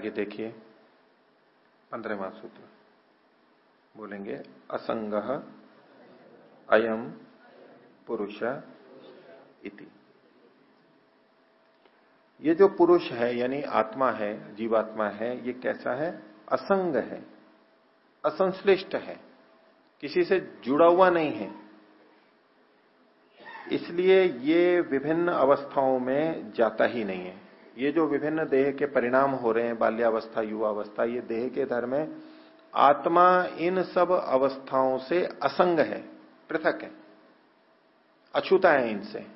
आगे देखिए, पंद्रहवा सूत्र। बोलेंगे, असंग अयम पुरुष इति। ये जो पुरुष है, यानी आत्मा है, जीवात्मा है, ये कैसा है? असंग है। असंश्लिष्ट है। किसी से जुड़ा हुआ नहीं है। इसलिए ये विभिन्न अवस्थाओं में जाता ही नहीं है। ये जो विभिन्न देह के परिणाम हो रहे हैं, बाल्यावस्था, युवावस्था, ये देह के धर्म है, आत्मा इन सब अवस्थाओं से असंग है, पृथक है, अछूता है इनसे।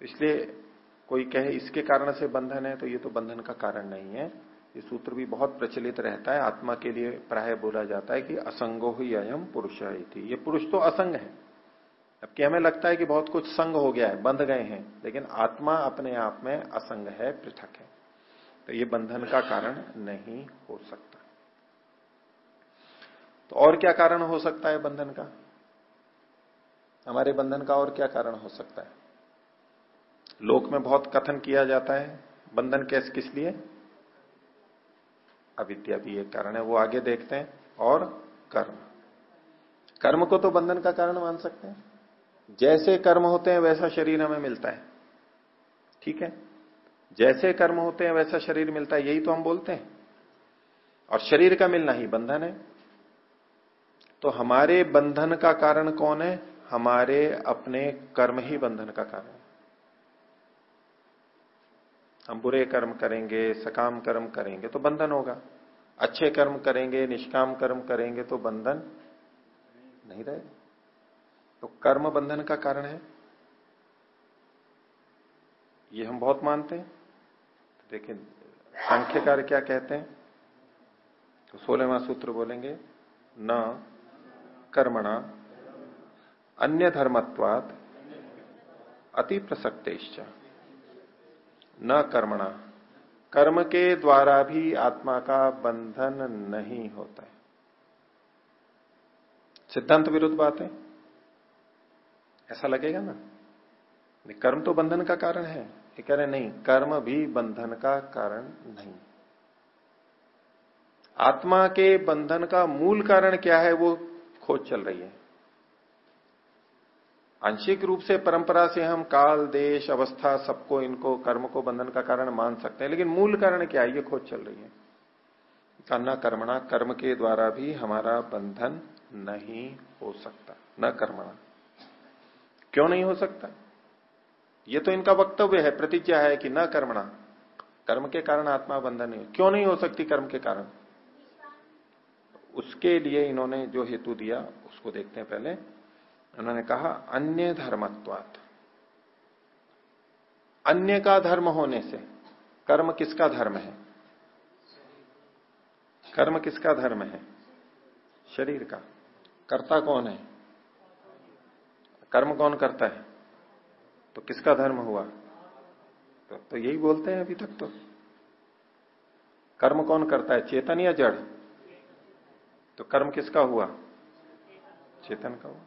इसलिए कोई कहे इसके कारण से बंधन है तो ये तो बंधन का कारण नहीं है। ये सूत्र भी बहुत प्रचलित रहता है, आत्मा के लिए प्राय बोला जाता है कि असंगो ही अयम पुरुष ये पुरुष तो असंग है। जबकि हमें लगता है कि बहुत कुछ संग हो गया है, बंध गए हैं, लेकिन आत्मा अपने आप में असंग है, पृथक है। तो ये बंधन का कारण नहीं हो सकता। तो और क्या कारण हो सकता है बंधन का? हमारे बंधन का और क्या कारण हो सकता है? लोक में बहुत कथन किया जाता है, बंधन कैसे, किस लिए? अविद्या भी एक कारण है, वो आगे देखते हैं। और कर्म। कर्म को तो बंधन का कारण मान सकते हैं। जैसे कर्म होते हैं वैसा शरीर हमें मिलता है। ठीक है? जैसे कर्म होते हैं वैसा शरीर मिलता है, यही तो हम बोलते हैं। और शरीर का मिलना ही बंधन है। तो हमारे बंधन का कारण कौन है? हमारे अपने कर्म ही बंधन का कारण है। हम बुरे कर्म करेंगे, सकाम कर्म करेंगे तो बंधन होगा। अच्छे कर्म करेंगे, निष्काम कर्म करेंगे तो बंधन नहीं रहेगा। तो कर्म बंधन का कारण है। ये हम बहुत मानते हैं। तो देखिए, सांख्यकार क्या कहते हैं? तो सोलहवा सूत्र बोलेंगे, न कर्मणा अन्य धर्मत्वात अति प्रसक्तेश्च। न कर्मणा, कर्म के द्वारा भी आत्मा का बंधन नहीं होता है। सिद्धांत विरुद्ध बात है। ऐसा लगेगा ना? कर्म तो बंधन का कारण है। ये कह रहे नहीं, कर्म भी बंधन का कारण नहीं। आत्मा के बंधन का मूल कारण क्या है, वो खोज चल रही है। आंशिक रूप से परंपरा से हम काल, देश, अवस्था, सबको, इनको, कर्म को बंधन का कारण मान सकते हैं, लेकिन मूल कारण क्या है, ये खोज चल रही है। न कर्मणा, कर्म के द्वारा भी हमारा बंधन नहीं हो सकता, न कर्मणा। क्यों नहीं हो सकता? ये तो इनका वक्तव्य है, प्रतिज्ञा है कि न कर्मणा। कर्म के कारण आत्मा बंधन नहीं क्यों नहीं हो सकती कर्म के कारण? उसके लिए इन्होंने जो हेतु दिया, उसको देखते हैं पहले। उन्होंने कहा, अन्य धर्मत्वात। अन्य का धर्म होने से, कर्म किसका धर्म है? कर्म किसका धर्म है? शरीर का। कर्ता कौन है? कर्म कौन करता है? तो किसका धर्म हुआ? तो, तो यही बोलते हैं अभी तक तो। कर्म कौन करता है चेतन या जड़? तो कर्म किसका हुआ? चेतन का हुआ।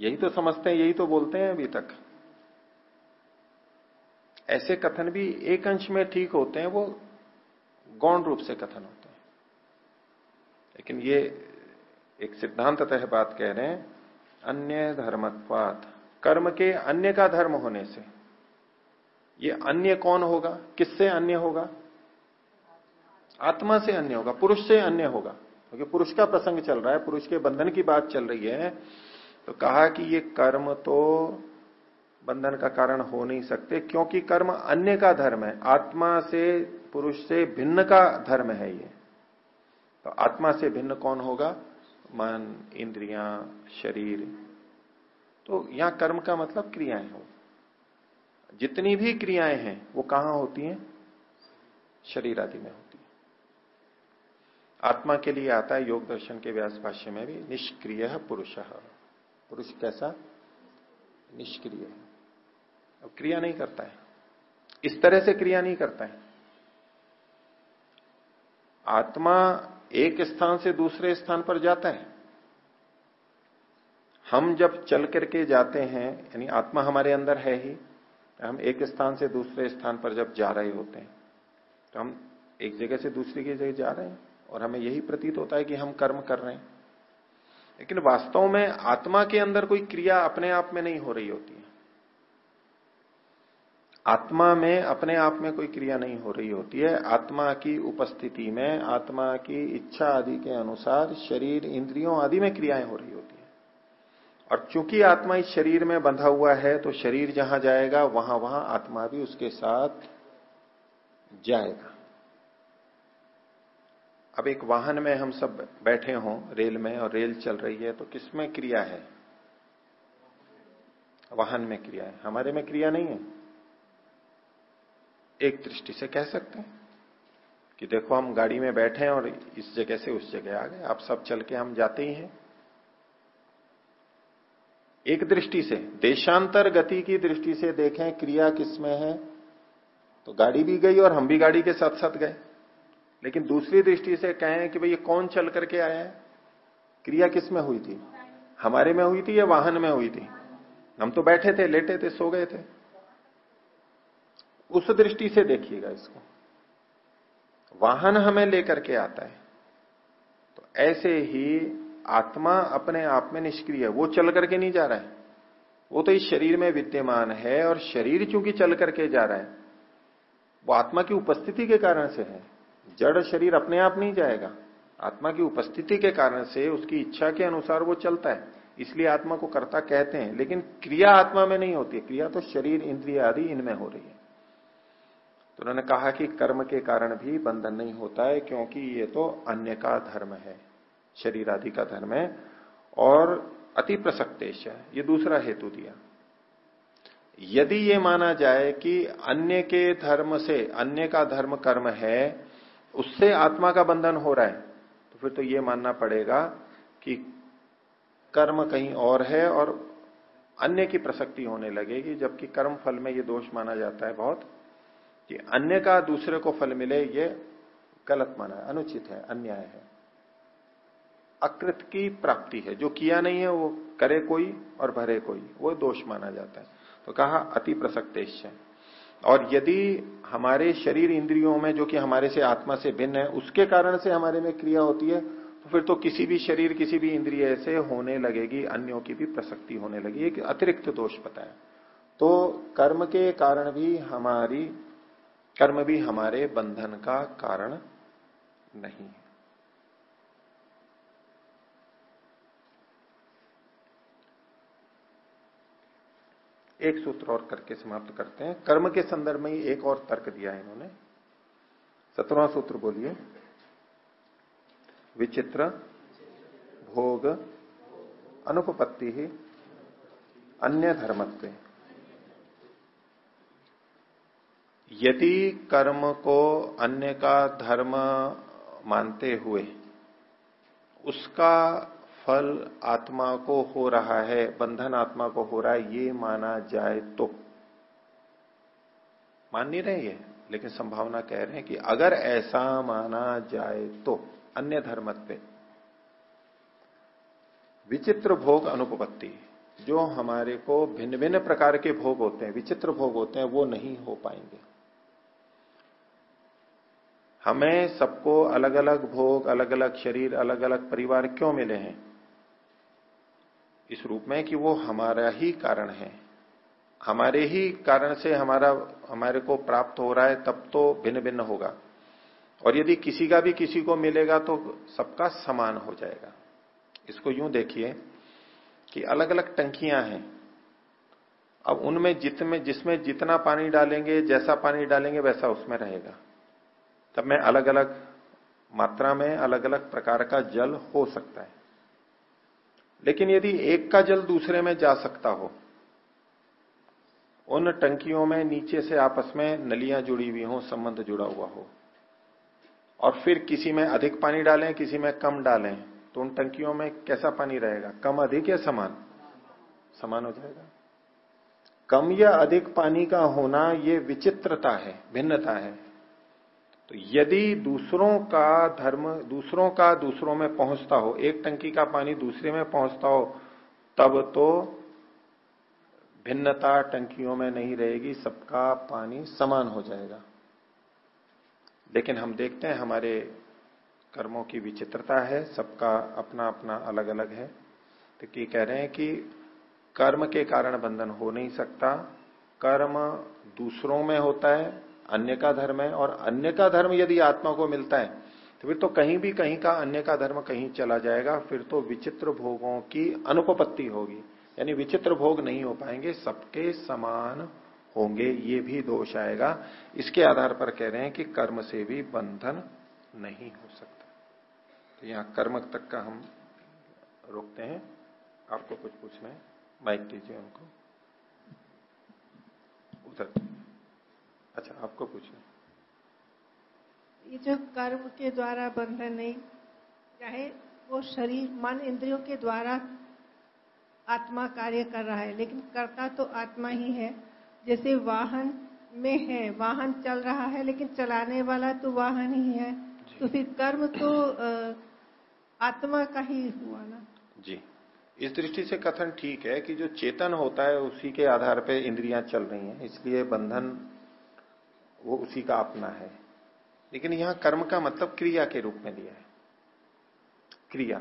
यही तो समझते हैं यही तो बोलते हैं अभी तक। ऐसे कथन भी एक अंश में ठीक होते हैं वो गौण रूप से कथन होते हैं। लेकिन ये एक सिद्धांततः बात कह रहे हैं अन्य धर्मत्वात। कर्म के अन्य का धर्म होने से। ये अन्य कौन होगा? किससे अन्य होगा? आत्मा से अन्य होगा, पुरुष से अन्य होगा। क्योंकि तो पुरुष का प्रसंग चल रहा है, पुरुष के बंधन की बात चल रही है। तो कहा कि ये कर्म तो बंधन का कारण हो नहीं सकते, क्योंकि कर्म अन्य का धर्म है। आत्मा से पुरुष से भिन्न का धर्म है ये। तो आत्मा से भिन्न कौन होगा? मन, इंद्रियाँ, शरीर। तो यहाँ कर्म का मतलब क्रियाएँ हो। जितनी भी क्रियाएँ हैं, वो कहाँ होती हैं? शरीर आदि में होती है। आत्मा के लिए आता है योग दर्शन के व्यास भाष्य में भी, निष्क्रिय पुरुष। पुरुष कैसा? निष्क्रिय अब क्रिया नहीं करता है। इस तरह से क्रिया नहीं करता है। आत्मा एक स्थान से दूसरे स्थान पर जाता है। हम जब चल करके जाते हैं, यानी आत्मा हमारे अंदर है ही हम एक स्थान से दूसरे स्थान पर जब जा रहे होते हैं तो हम एक जगह से दूसरी की जगह जा रहे हैं और हमें यही प्रतीत होता है कि हम कर्म कर रहे हैं। लेकिन वास्तव में आत्मा के अंदर कोई क्रिया अपने आप में नहीं हो रही होती। आत्मा में, अपने आप में कोई क्रिया नहीं हो रही होती है। आत्मा की उपस्थिति में, आत्मा की इच्छा आदि के अनुसार शरीर, इंद्रियों आदि में क्रियाएँ हो रही होती है। और चूँकि आत्मा इस शरीर में बंधा हुआ है तो शरीर जहाँ जाएगा, वहाँ वहाँ आत्मा भी उसके साथ जाएगा। अब एक वाहन में हम सब बैठे हों, रेल में, और रेल चल रही है तो किसमें क्रिया है? वाहन में क्रिया है। हमारे में क्रिया नहीं है। एक दृष्टि से कह सकते हैं कि देखो, हम गाड़ी में बैठे हैं और इस जगह से उस जगह आ गए। आप सब चल के हम जाते ही हैं। एक दृष्टि से, देशांतर गति की दृष्टि से देखें, क्रिया किसमें है तो गाड़ी भी गई और हम भी गाड़ी के साथ साथ गए। लेकिन दूसरी दृष्टि से कहें कि भाई, ये कौन चल करके आया है? क्रिया किसमें हुई थी? हमारे में हुई थी या वाहन में हुई थी? हम तो बैठे थे, लेटे थे, सो गए थे। उस दृष्टि से देखिएगा इसको। वाहन हमें लेकर के आता है। तो ऐसे ही आत्मा अपने आप में निष्क्रिय है। वो चल करके नहीं जा रहा है। वो तो इस शरीर में विद्यमान है और शरीर चूँकि चल करके जा रहा है, वो आत्मा की उपस्थिति के कारण से है। जड़ शरीर अपने आप नहीं जाएगा। आत्मा की उपस्थिति के कारण से, उसकी इच्छा के अनुसार वो चलता है। इसलिए आत्मा को कर्ता कहते हैं। लेकिन क्रिया आत्मा में नहीं होती। क्रिया तो शरीर, इंद्रिय आदि इनमें हो रही है। तो उन्होंने कहा कि कर्म के कारण भी बंधन नहीं होता है, क्योंकि ये तो अन्य का धर्म है शरीर आदि का धर्म है, और अति प्रसक्तेश ये दूसरा हेतु दिया। यदि ये माना जाए कि अन्य के धर्म से, अन्य का धर्म कर्म है, उससे आत्मा का बंधन हो रहा है तो फिर तो ये मानना पड़ेगा कि कर्म कहीं और है और अन्य की प्रसक्ति होने लगेगी, जबकि कर्म फल में ये दोष माना जाता है बहुत। कि अन्य का दूसरे को फल मिले, ये गलत माना है, अनुचित है, अन्याय है। अकृत की प्राप्ति है। जो किया नहीं है, वो करे कोई और भरे कोई, वो दोष माना जाता है। तो कहा, अति प्रसक्तेश और यदि हमारे शरीर इंद्रियों में, जो कि हमारे से आत्मा से भिन्न है, उसके कारण से हमारे में क्रिया होती है तो फिर तो किसी भी शरीर, किसी भी इंद्रिय से होने लगेगी, अन्यों की भी प्रसक्ति होने लगी एक अतिरिक्त दोष बताया तो कर्म के कारण भी हमारी कर्म भी हमारे बंधन का कारण नहीं है। एक सूत्र और करके समाप्त करते हैं। कर्म के संदर्भ में ही एक और तर्क दिया है इन्होंने। सत्रवा सूत्र बोलिए। विचित्र, भोग, अनुपपत्ति ही अन्य धर्मत्व यदि कर्म को अन्य का धर्म मानते हुए उसका फल आत्मा को हो रहा है, बंधन आत्मा को हो रहा है, ये माना जाए तो। मान नहीं रहे ये, लेकिन संभावना कह रहे हैं कि अगर ऐसा माना जाए तो अन्य धर्म पे। विचित्र भोग अनुपत्ति जो हमारे को भिन्न भिन्न प्रकार के भोग होते हैं, विचित्र भोग होते हैं, वो नहीं हो पाएँगे। हमें सबको अलग अलग भोग अलग अलग शरीर अलग अलग परिवार क्यों मिले हैं? इस रूप में कि वो हमारा ही कारण है। हमारे ही कारण से हमारा, हमारे को प्राप्त हो रहा है, तब तो भिन्न भिन्न होगा। और यदि किसी का भी किसी को मिलेगा तो सबका समान हो जाएगा। इसको यूँ देखिए कि अलग अलग टंकियाँ हैं। अब उनमें जितने, जिसमें जितना पानी डालेंगे, जैसा पानी डालेंगे, वैसा उसमें रहेगा। तब में अलग अलग मात्रा में अलग अलग प्रकार का जल हो सकता है। लेकिन यदि एक का जल दूसरे में जा सकता हो, उन टंकियों में नीचे से आपस में नलियाँ जुड़ी हुई हो, संबंध जुड़ा हुआ हो, और फिर किसी में अधिक पानी डालें, किसी में कम डालें तो उन टंकियों में कैसा पानी रहेगा? कम, अधिक या समान? समान हो जाएगा। कम या अधिक पानी का होना ये विचित्रता है, भिन्नता है। तो यदि दूसरों का धर्म, दूसरों का दूसरों में पहुँचता हो, एक टंकी का पानी दूसरे में पहुँचता हो, तब तो भिन्नता टंकियों में नहीं रहेगी, सबका पानी समान हो जाएगा। लेकिन हम देखते हैं हमारे कर्मों की विचित्रता है, सबका अपना अपना अलग अलग है। तो की कह रहे हैं कि कर्म के कारण बंधन हो नहीं सकता। कर्म दूसरों में होता है अन्य का धर्म है और अन्य का धर्म यदि आत्मा को मिलता है तो फिर तो कहीं भी कहीं का अन्य का धर्म कहीं चला जाएगा, फिर तो विचित्र भोगों की अनुपपत्ति होगी। यानी विचित्र भोग नहीं हो पाएँगे, सबके समान होंगे, ये भी दोष आएगा। इसके आधार पर कह रहे हैं कि कर्म से भी बंधन नहीं हो सकता। तो यहाँ कर्म तक का हम रोकते हैं। आपको कुछ पूछना है? माइक दीजिए उनको। उधर। अच्छा आपको पूछना ये जो कर्म के द्वारा बंधन नहीं चाहे वो शरीर मन इंद्रियों के द्वारा आत्मा कार्य कर रहा है लेकिन करता तो आत्मा ही है। जैसे वाहन में है वाहन चल रहा है लेकिन चलाने वाला तो वाहन ही है। तो फिर कर्म तो आत्मा का ही हुआ ना। जी। इस दृष्टि से कथन ठीक है कि जो चेतन होता है उसी के आधार पर इंद्रियाँ चल रही हैं इसलिए बंधन वो उसी का अपना है। लेकिन यहाँ कर्म का मतलब क्रिया के रूप में लिया है। क्रिया।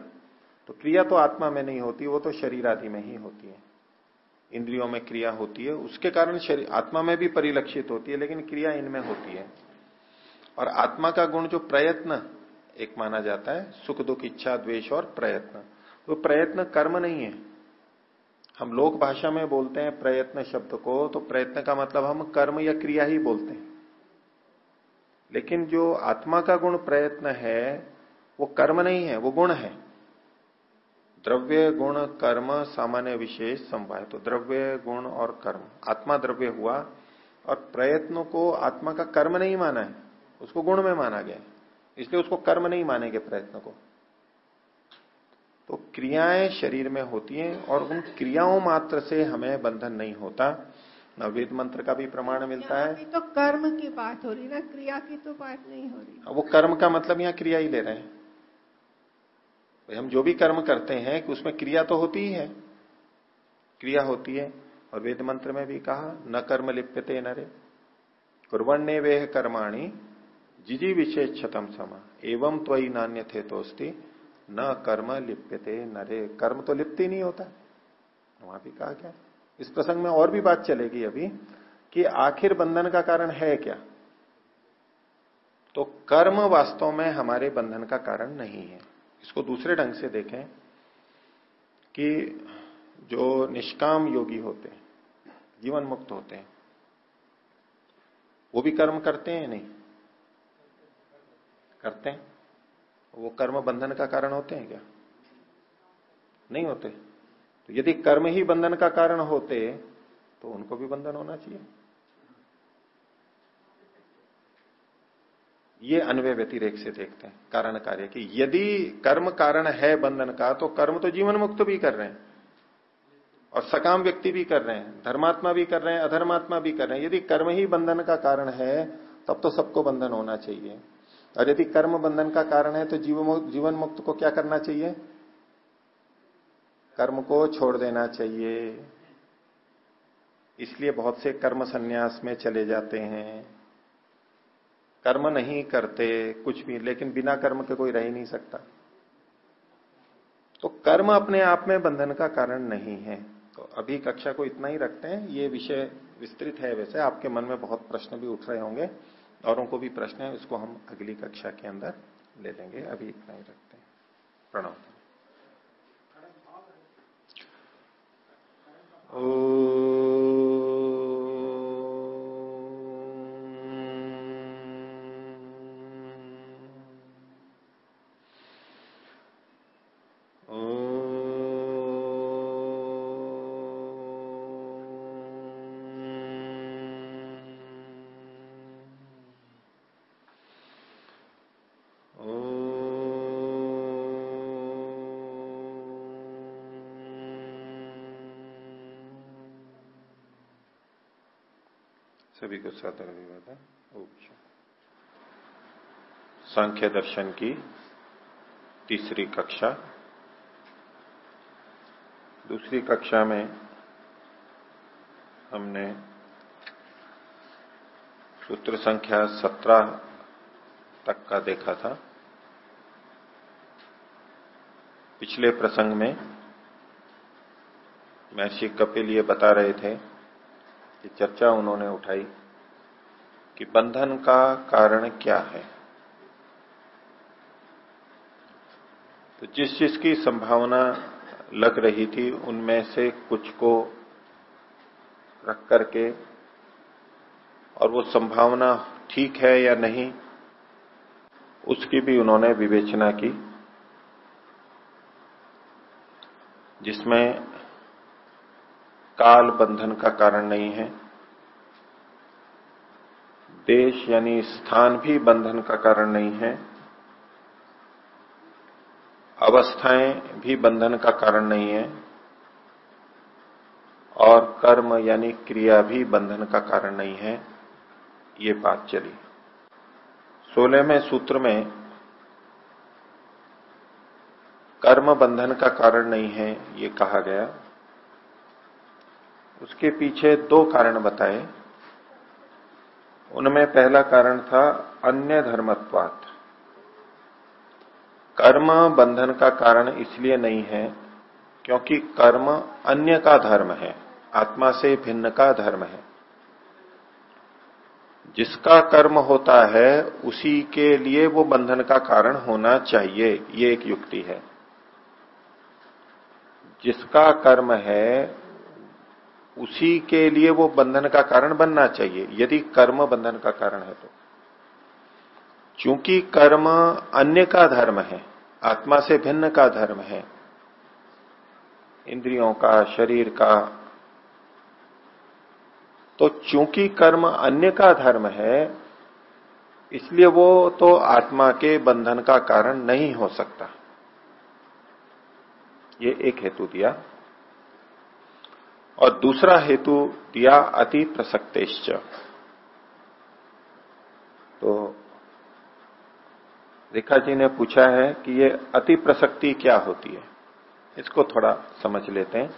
तो क्रिया तो आत्मा में नहीं होती, वो तो शरीर आदि में ही होती है। इंद्रियों में क्रिया होती है, उसके कारण शरीर आत्मा में भी परिलक्षित होती है, लेकिन क्रिया इनमें होती है। और आत्मा का गुण जो प्रयत्न, एक माना जाता है, सुख, दुख, इच्छा, द्वेष और प्रयत्न। तो प्रयत्न कर्म नहीं है। हम लोक भाषा में बोलते हैं प्रयत्न शब्द को तो प्रयत्न का मतलब हम कर्म या क्रिया ही बोलते हैं। लेकिन जो आत्मा का गुण प्रयत्न है, वो कर्म नहीं है, वो गुण है। द्रव्य गुण कर्म सामान्य विशेष संवाय तो द्रव्य गुण और कर्म, आत्मा द्रव्य हुआ और प्रयत्नों को आत्मा का कर्म नहीं माना है, उसको गुण में माना गया इसलिए उसको कर्म नहीं मानेंगे प्रयत्न को। तो क्रियाएँ शरीर में होती हैं और उन क्रियाओं मात्र से हमें बंधन नहीं होता। नवेद मंत्र का भी प्रमाण मिलता है। तो कर्म की बात हो रही ना क्रिया की तो बात नहीं हो रही। वो कर्म का मतलब यहाँ क्रिया ही ले रहे हैं। हम जो भी कर्म करते हैं कि उसमें क्रिया तो होती ही है। क्रिया होती है और वेद मंत्र में भी कहा न कर्म लिप्यते नरे कुरवण्य वेह कर्माणी जिजी विशेष छतम समा। एवं त्वी नान्य थे तोस्ती न कर्म लिप्यते नरे कर्म तो लिप्ति नहीं होता। वहाँ भी कहा क्या? इस प्रसंग में और भी बात चलेगी अभी, कि आखिर बंधन का कारण है क्या? तो कर्म वास्तव में हमारे बंधन का कारण नहीं है। इसको दूसरे ढंग से देखें, कि जो निष्काम योगी होते हैं, जीवन मुक्त होते हैं, वो भी कर्म करते हैं नहीं? करते हैं। वो कर्म बंधन का कारण होते हैं क्या? नहीं होते। तो यदि कर्म ही बंधन का कारण होते तो उनको भी बंधन होना चाहिए। ये अन्वय व्यतिरेक से देखते हैं, कारण कार्य की। यदि कर्म कारण है बंधन का तो कर्म तो जीवन मुक्त भी कर रहे हैं, और सकाम व्यक्ति भी कर रहे हैं, धर्मात्मा भी कर रहे हैं, अधर्मात्मा भी कर रहे हैं। यदि कर्म ही बंधन का कारण है, तब तो सबको बंधन होना चाहिए। और यदि कर्म बंधन का कारण है तो जीवन मुक्त को क्या करना चाहिए? कर्म को छोड़ देना चाहिए। इसलिए बहुत से कर्म संन्यास में चले जाते हैं। कर्म नहीं करते कुछ भी, लेकिन बिना कर्म के कोई रह ही नहीं सकता। तो कर्म अपने आप में बंधन का कारण नहीं है। तो अभी कक्षा को इतना ही रखते हैं। ये विषय विस्तृत है वैसे। आपके मन में बहुत प्रश्न भी उठ रहे होंगे। औरों को भी प्रश्न है, उसको हम अगली कक्षा के अंदर ले लेंगे। अभी इतना ही रखते हैं। प्रणव। सभी को सादर अभिवादन सांख्य दर्शन की तीसरी कक्षा। दूसरी कक्षा में हमने सूत्र संख्या सत्रह तक का देखा था। पिछले प्रसंग में महर्षि कपिल ये बता रहे थे कि चर्चा उन्होंने उठाई कि बंधन का कारण क्या है। तो जिस चीज़ की संभावना लग रही थी, उनमें से कुछ को रख करके और वो संभावना ठीक है या नहीं, उसकी भी उन्होंने विवेचना की, जिसमें काल बंधन का कारण नहीं है। देश यानी स्थान भी बंधन का कारण नहीं है। अवस्थाएँ भी बंधन का कारण नहीं है। और कर्म यानी क्रिया भी बंधन का कारण नहीं है। ये बात चली। सोलहवें सूत्र में कर्म बंधन का कारण नहीं है, ये कहा गया। उसके पीछे दो कारण बताए। उनमें पहला कारण था अन्य धर्मत्वात। कर्म बंधन का कारण इसलिए नहीं है क्योंकि कर्म अन्य का धर्म है, आत्मा से भिन्न का धर्म है। जिसका कर्म होता है, उसी के लिए वो बंधन का कारण होना चाहिए, ये एक युक्ति है। जिसका कर्म है उसी के लिए वो बंधन का कारण बनना चाहिए। यदि कर्म बंधन का कारण है तो। चूँकि कर्म अन्य का धर्म है, आत्मा से भिन्न का धर्म है। इंद्रियों का, शरीर का। तो चूँकि कर्म अन्य का धर्म है, इसलिए वो तो आत्मा के बंधन का कारण नहीं हो सकता। ये एक हेतु दिया। और दूसरा हेतु दिया अति प्रसक्तेश्च। तो रेखा जी ने पूछा है कि ये अति प्रसक्ति क्या होती है? इसको थोड़ा समझ लेते हैं।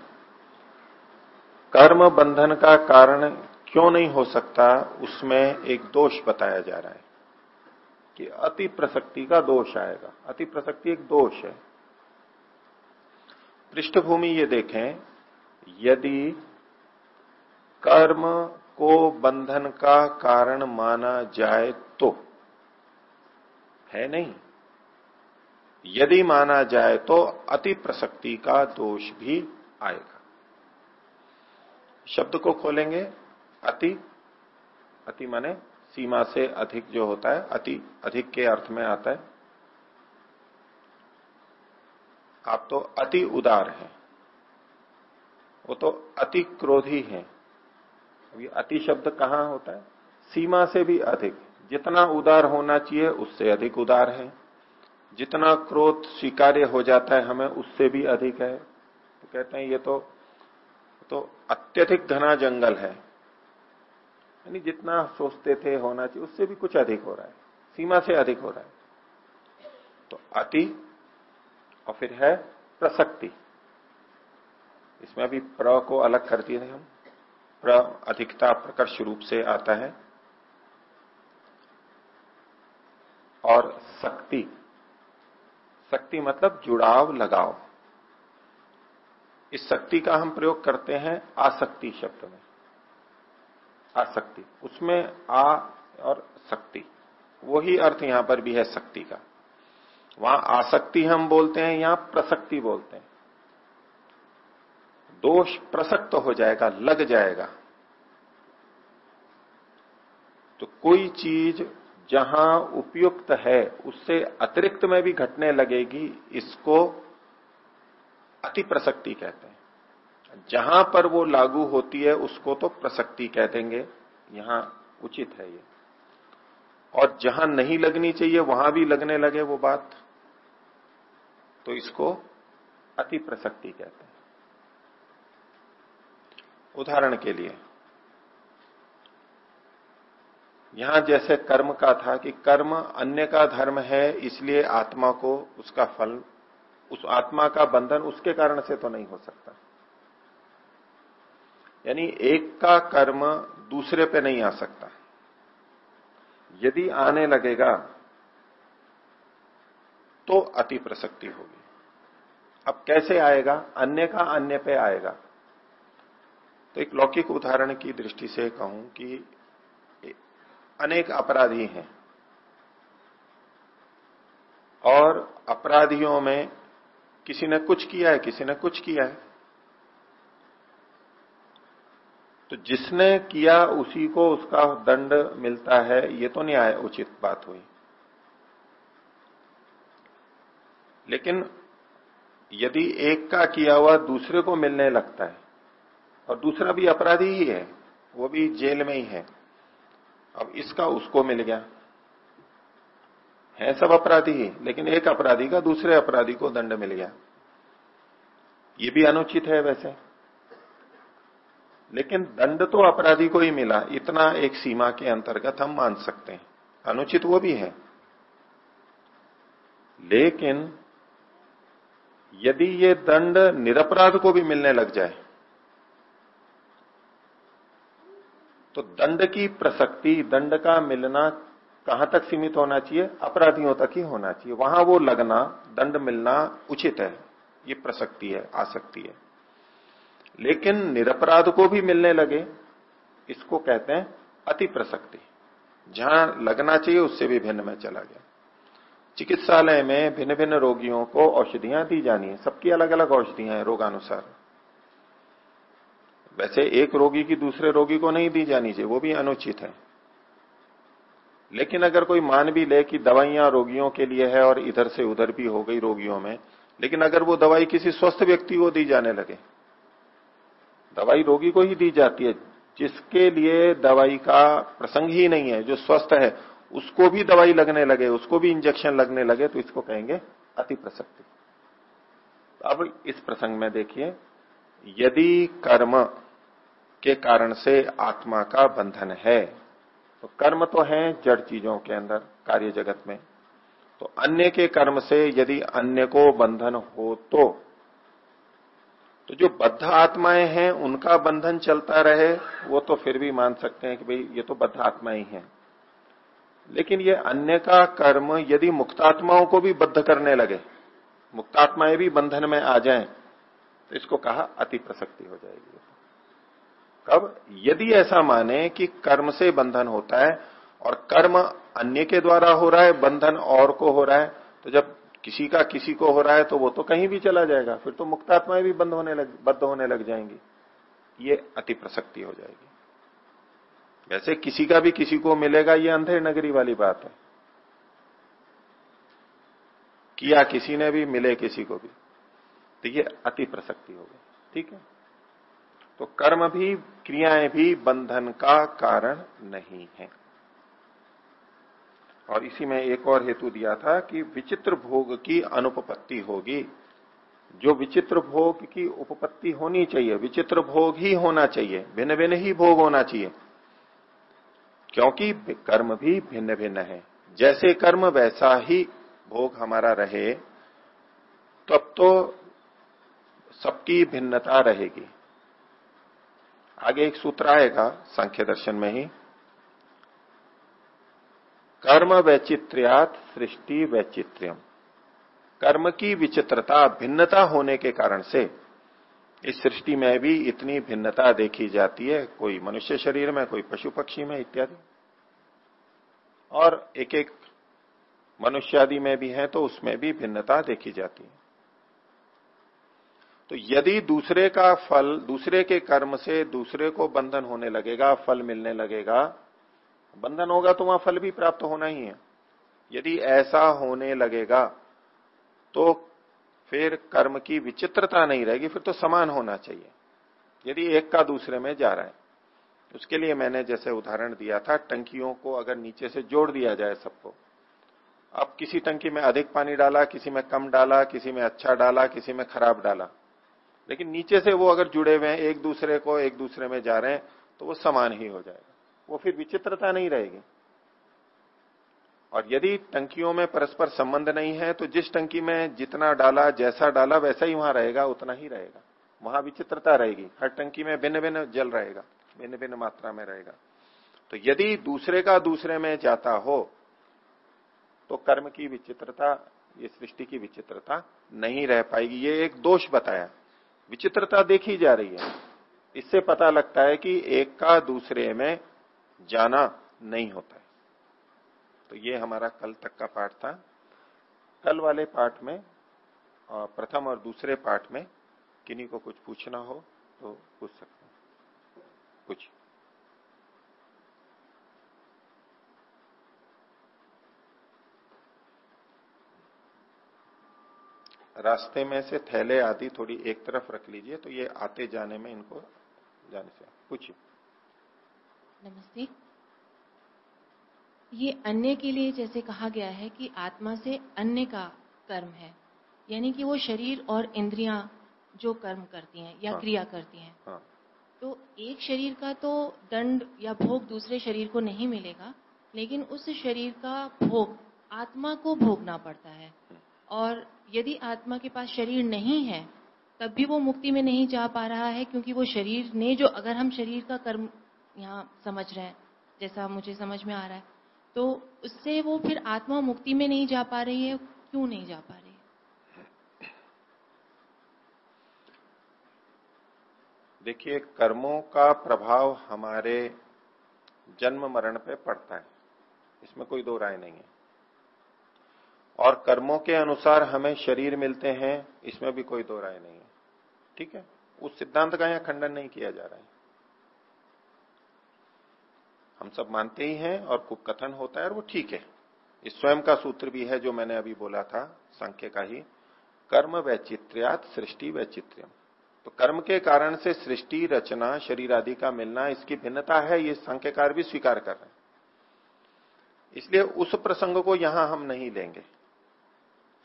कर्म बंधन का कारण क्यों नहीं हो सकता? उसमें एक दोष बताया जा रहा है कि अति प्रसक्ति का दोष आएगा। अति प्रसक्ति एक दोष है। पृष्ठभूमि ये देखें यदि कर्म को बंधन का कारण माना जाए तो। है नहीं? यदि माना जाए तो अति प्रसक्ति का दोष भी आएगा। शब्द को खोलेंगे, अति। अति माने सीमा से अधिक जो होता है, अति अधिक के अर्थ में आता है। आप तो अति उदार हैं। वो तो अति क्रोधी हैं। अभी अति शब्द कहाँ होता है? सीमा से भी अधिक। जितना उदार होना चाहिए, उससे अधिक उदार है। जितना क्रोध स्वीकार्य हो जाता है हमें, उससे भी अधिक है। तो कहते हैं, ये तो तो अत्यधिक घना जंगल है। यानी जितना सोचते थे होना चाहिए, उससे भी कुछ अधिक हो रहा है। सीमा से अधिक हो रहा है। तो अति, और फिर है प्रसक्ति। इसमें अभी प्र को अलग कर दिए हम। प्र अधिकता प्रकर्ष रूप से आता है। और शक्ति। शक्ति मतलब जुड़ाव, लगाव। इस शक्ति का हम प्रयोग करते हैं आसक्ति शब्द में। आसक्ति। उसमें आ और शक्ति। वही अर्थ यहाँ पर भी है शक्ति का। वहाँ आसक्ति हम बोलते हैं, यहाँ प्रसक्ति बोलते हैं। दोष प्रसक्त हो जाएगा, लग जाएगा। तो कोई चीज़ जहाँ उपयुक्त है, उससे अतिरिक्त में भी घटने लगेगी, इसको अति प्रसक्ति कहते हैं। जहाँ पर वो लागू होती है, उसको तो प्रसक्ति कह देंगे। यहाँ उचित है ये। और जहाँ नहीं लगनी चाहिए, वहाँ भी लगने लगे वो बात। तो इसको अति प्रसक्ति कहते हैं। उदाहरण के लिए। यहाँ जैसे कर्म का था कि कर्म अन्य का धर्म है, इसलिए आत्मा को उसका फल, उस आत्मा का बंधन उसके कारण से तो नहीं हो सकता। यानी एक का कर्म दूसरे पे नहीं आ सकता। यदि आने लगेगा तो अति प्रसक्ति होगी। अब कैसे आएगा? अन्य का अन्य पे आएगा। तो एक लौकिक उदाहरण की दृष्टि से कहूँ कि अनेक अपराधी हैं और अपराधियों में किसी ने कुछ किया है, किसी ने कुछ किया है। तो जिसने किया उसी को उसका दंड मिलता है, ये तो नहीं आया उचित बात हुई। लेकिन यदि एक का किया हुआ दूसरे को मिलने लगता है और दूसरा भी अपराधी ही है, वो भी जेल में ही है। अब इसका उसको मिल गया। है सब अपराधी ही, लेकिन एक अपराधी का दूसरे अपराधी को दंड मिल गया। ये भी अनुचित है वैसे। लेकिन दंड तो अपराधी को ही मिला, इतना एक सीमा के अंतर्गत हम मान सकते हैं। अनुचित वो भी है। लेकिन यदि ये दंड निरपराध को भी मिलने लग जाए तो दंड की प्रसक्ति, दंड का मिलना कहाँ तक सीमित होना चाहिए? अपराधियों तक ही होना चाहिए। वहाँ वो लगना, दंड मिलना उचित है। ये प्रसक्ति है, आसक्ति है। लेकिन निरपराध को भी मिलने लगे। इसको कहते हैं अति प्रसक्ति। जहाँ लगना चाहिए, उससे भी भिन्न में चला गया। चिकित्सालय में भिन्न भिन्न रोगियों को औषधियाँ दी जानी है। सबकी अलग अलग औषधियाँ हैं रोगानुसार। वैसे एक रोगी की दूसरे रोगी को नहीं दी जानी चाहिए, वो भी अनुचित है। लेकिन अगर कोई मान भी ले कि दवाइयाँ रोगियों के लिए है और इधर से उधर भी हो गई रोगियों में, लेकिन अगर वो दवाई किसी स्वस्थ व्यक्ति को दी जाने लगे, दवाई रोगी को ही दी जाती है, जिसके लिए दवाई का प्रसंग ही नहीं है, जो स्वस्थ है, उसको भी दवाई लगने लगे, उसको भी इंजेक्शन लगने लगे तो इसको कहेंगे अति प्रसक्ति अब इस प्रसंग में देखिए, यदि कर्म के कारण से आत्मा का बंधन है। तो कर्म तो है जड़ चीज़ों के अंदर, कार्य जगत में। तो अन्य के कर्म से यदि अन्य को बंधन हो तो तो जो बद्ध आत्माएँ हैं, उनका बंधन चलता रहे, वो तो फिर भी मान सकते हैं कि भाई ये तो बद्ध आत्माएँ हैं। लेकिन ये अन्य का कर्म यदि मुक्तात्माओं को भी बद्ध करने लगे, मुक्तात्माएँ भी बंधन में आ जाएँ तो इसको कहा अति प्रसक्ति हो जाएगी। कब यदि ऐसा माने कि कर्म से बंधन होता है और कर्म अन्य के द्वारा हो रहा है, बंधन और को हो रहा है तो जब किसी का किसी को हो रहा है तो वो तो कहीं भी चला जाएगा, फिर तो मुक्तात्माएँ भी बंद होने लग, बद्ध होने लग जाएँगी। ये अति प्रसक्ति हो जाएगी। वैसे किसी का भी किसी को मिलेगा, ये अंधेर नगरी वाली बात है। किया किसी ने भी, मिले किसी को भी। तो ये अति प्रसक्ति हो गई। ठीक है? तो कर्म भी, क्रियाएँ भी बंधन का कारण नहीं है। और इसी में एक और हेतु दिया था कि विचित्र भोग की अनुपपत्ति होगी। जो विचित्र भोग की उपपत्ति होनी चाहिए, विचित्र भोग ही होना चाहिए भिन्न भिन्न ही भोग होना चाहिए। क्योंकि कर्म भी भिन्न भिन्न है। जैसे कर्म वैसा ही भोग हमारा रहे, तब तो सबकी भिन्नता रहेगी। आगे एक सूत्र आएगा, सांख्य दर्शन में ही। कर्म वैचित्र्यात सृष्टि वैचित्र्यम। कर्म की विचित्रता भिन्नता होने के कारण से इस सृष्टि में भी इतनी भिन्नता देखी जाती है, कोई मनुष्य शरीर में, कोई पशु पक्षी में इत्यादि। और एक एक मनुष्य आदि में भी है तो उसमें भी भिन्नता देखी जाती है। तो यदि दूसरे का फल, दूसरे के कर्म से दूसरे को बंधन होने लगेगा, फल मिलने लगेगा, बंधन होगा तो वहाँ फल भी प्राप्त होना ही है। यदि ऐसा होने लगेगा तो फिर कर्म की विचित्रता नहीं रहेगी, फिर तो समान होना चाहिए। यदि एक का दूसरे में जा रहा है, उसके लिए मैंने जैसे उदाहरण दिया था, टंकियों को अगर नीचे से जोड़ दिया जाए सबको, अब किसी टंकी में अधिक पानी डाला, किसी में कम डाला, किसी में अच्छा डाला, किसी में खराब डाला लेकिन नीचे से वो अगर जुड़े हुए हैं, एक दूसरे को एक दूसरे में जा रहे हैं तो वो समान ही हो जाएगा। वो फिर विचित्रता नहीं रहेगी। और यदि टंकियों में परस्पर संबंध नहीं है तो जिस टंकी में जितना डाला, जैसा डाला, वैसा ही वहाँ रहेगा, उतना ही रहेगा। वहाँ विचित्रता रहेगी। हर टंकी में भिन्न भिन्न जल रहेगा भिन्न भिन्न मात्रा में रहेगा। तो यदि दूसरे का दूसरे में जाता हो तो कर्म की विचित्रता, ये सृष्टि की विचित्रता नहीं रह पाएगी। ये एक दोष बताया। विचित्रता देखी जा रही है। इससे पता लगता है कि एक का दूसरे में जाना नहीं होता है। तो ये हमारा कल तक का पाठ था। कल वाले पाठ में और प्रथम और दूसरे पाठ में किन्हीं को कुछ पूछना हो तो पूछ सकते हैं। कुछ। रास्ते में से थैले आदि थोड़ी एक तरफ़ रख लीजिए तो ये आते जाने में इनको जाने से पूछिए। नमस्ते। ये अन्य के लिए जैसे कहा गया है कि आत्मा से अन्य का कर्म है यानी कि वो शरीर और इंद्रियाँ जो कर्म करती हैं या हाँ, क्रिया करती हैं। हाँ, तो एक शरीर का तो दंड या भोग दूसरे शरीर को नहीं मिलेगा लेकिन उस शरीर का भोग आत्मा को भोगना पड़ता है। और यदि आत्मा के पास शरीर नहीं है, तब भी वो मुक्ति में नहीं जा पा रहा है, क्योंकि वो शरीर ने जो, अगर हम शरीर का कर्म यहाँ समझ रहे हैं, जैसा मुझे समझ में आ रहा है तो उससे वो फिर आत्मा मुक्ति में नहीं जा पा रही है, क्यों नहीं जा पा रही है? देखिए, कर्मों का प्रभाव हमारे जन्म मरण पे पड़ता है। इसमें कोई दो राय नहीं है। और कर्मों के अनुसार हमें शरीर मिलते हैं, इसमें भी कोई दो राय नहीं है। ठीक है? उस सिद्धांत का यहाँ खंडन नहीं किया जा रहा है। हम सब मानते ही हैं और कथन होता है और वो ठीक है। इस स्वयं का सूत्र भी है जो मैंने अभी बोला था, संख्य का ही। कर्म वैचित्र्यात सृष्टि वैचित्र्यम। तो कर्म के कारण से सृष्टि, रचना, शरीर आदि का मिलना, इसकी भिन्नता है, ये संख्यकार भी स्वीकार कर रहे हैं। इसलिए उस प्रसंग को यहाँ हम नहीं लेंगे।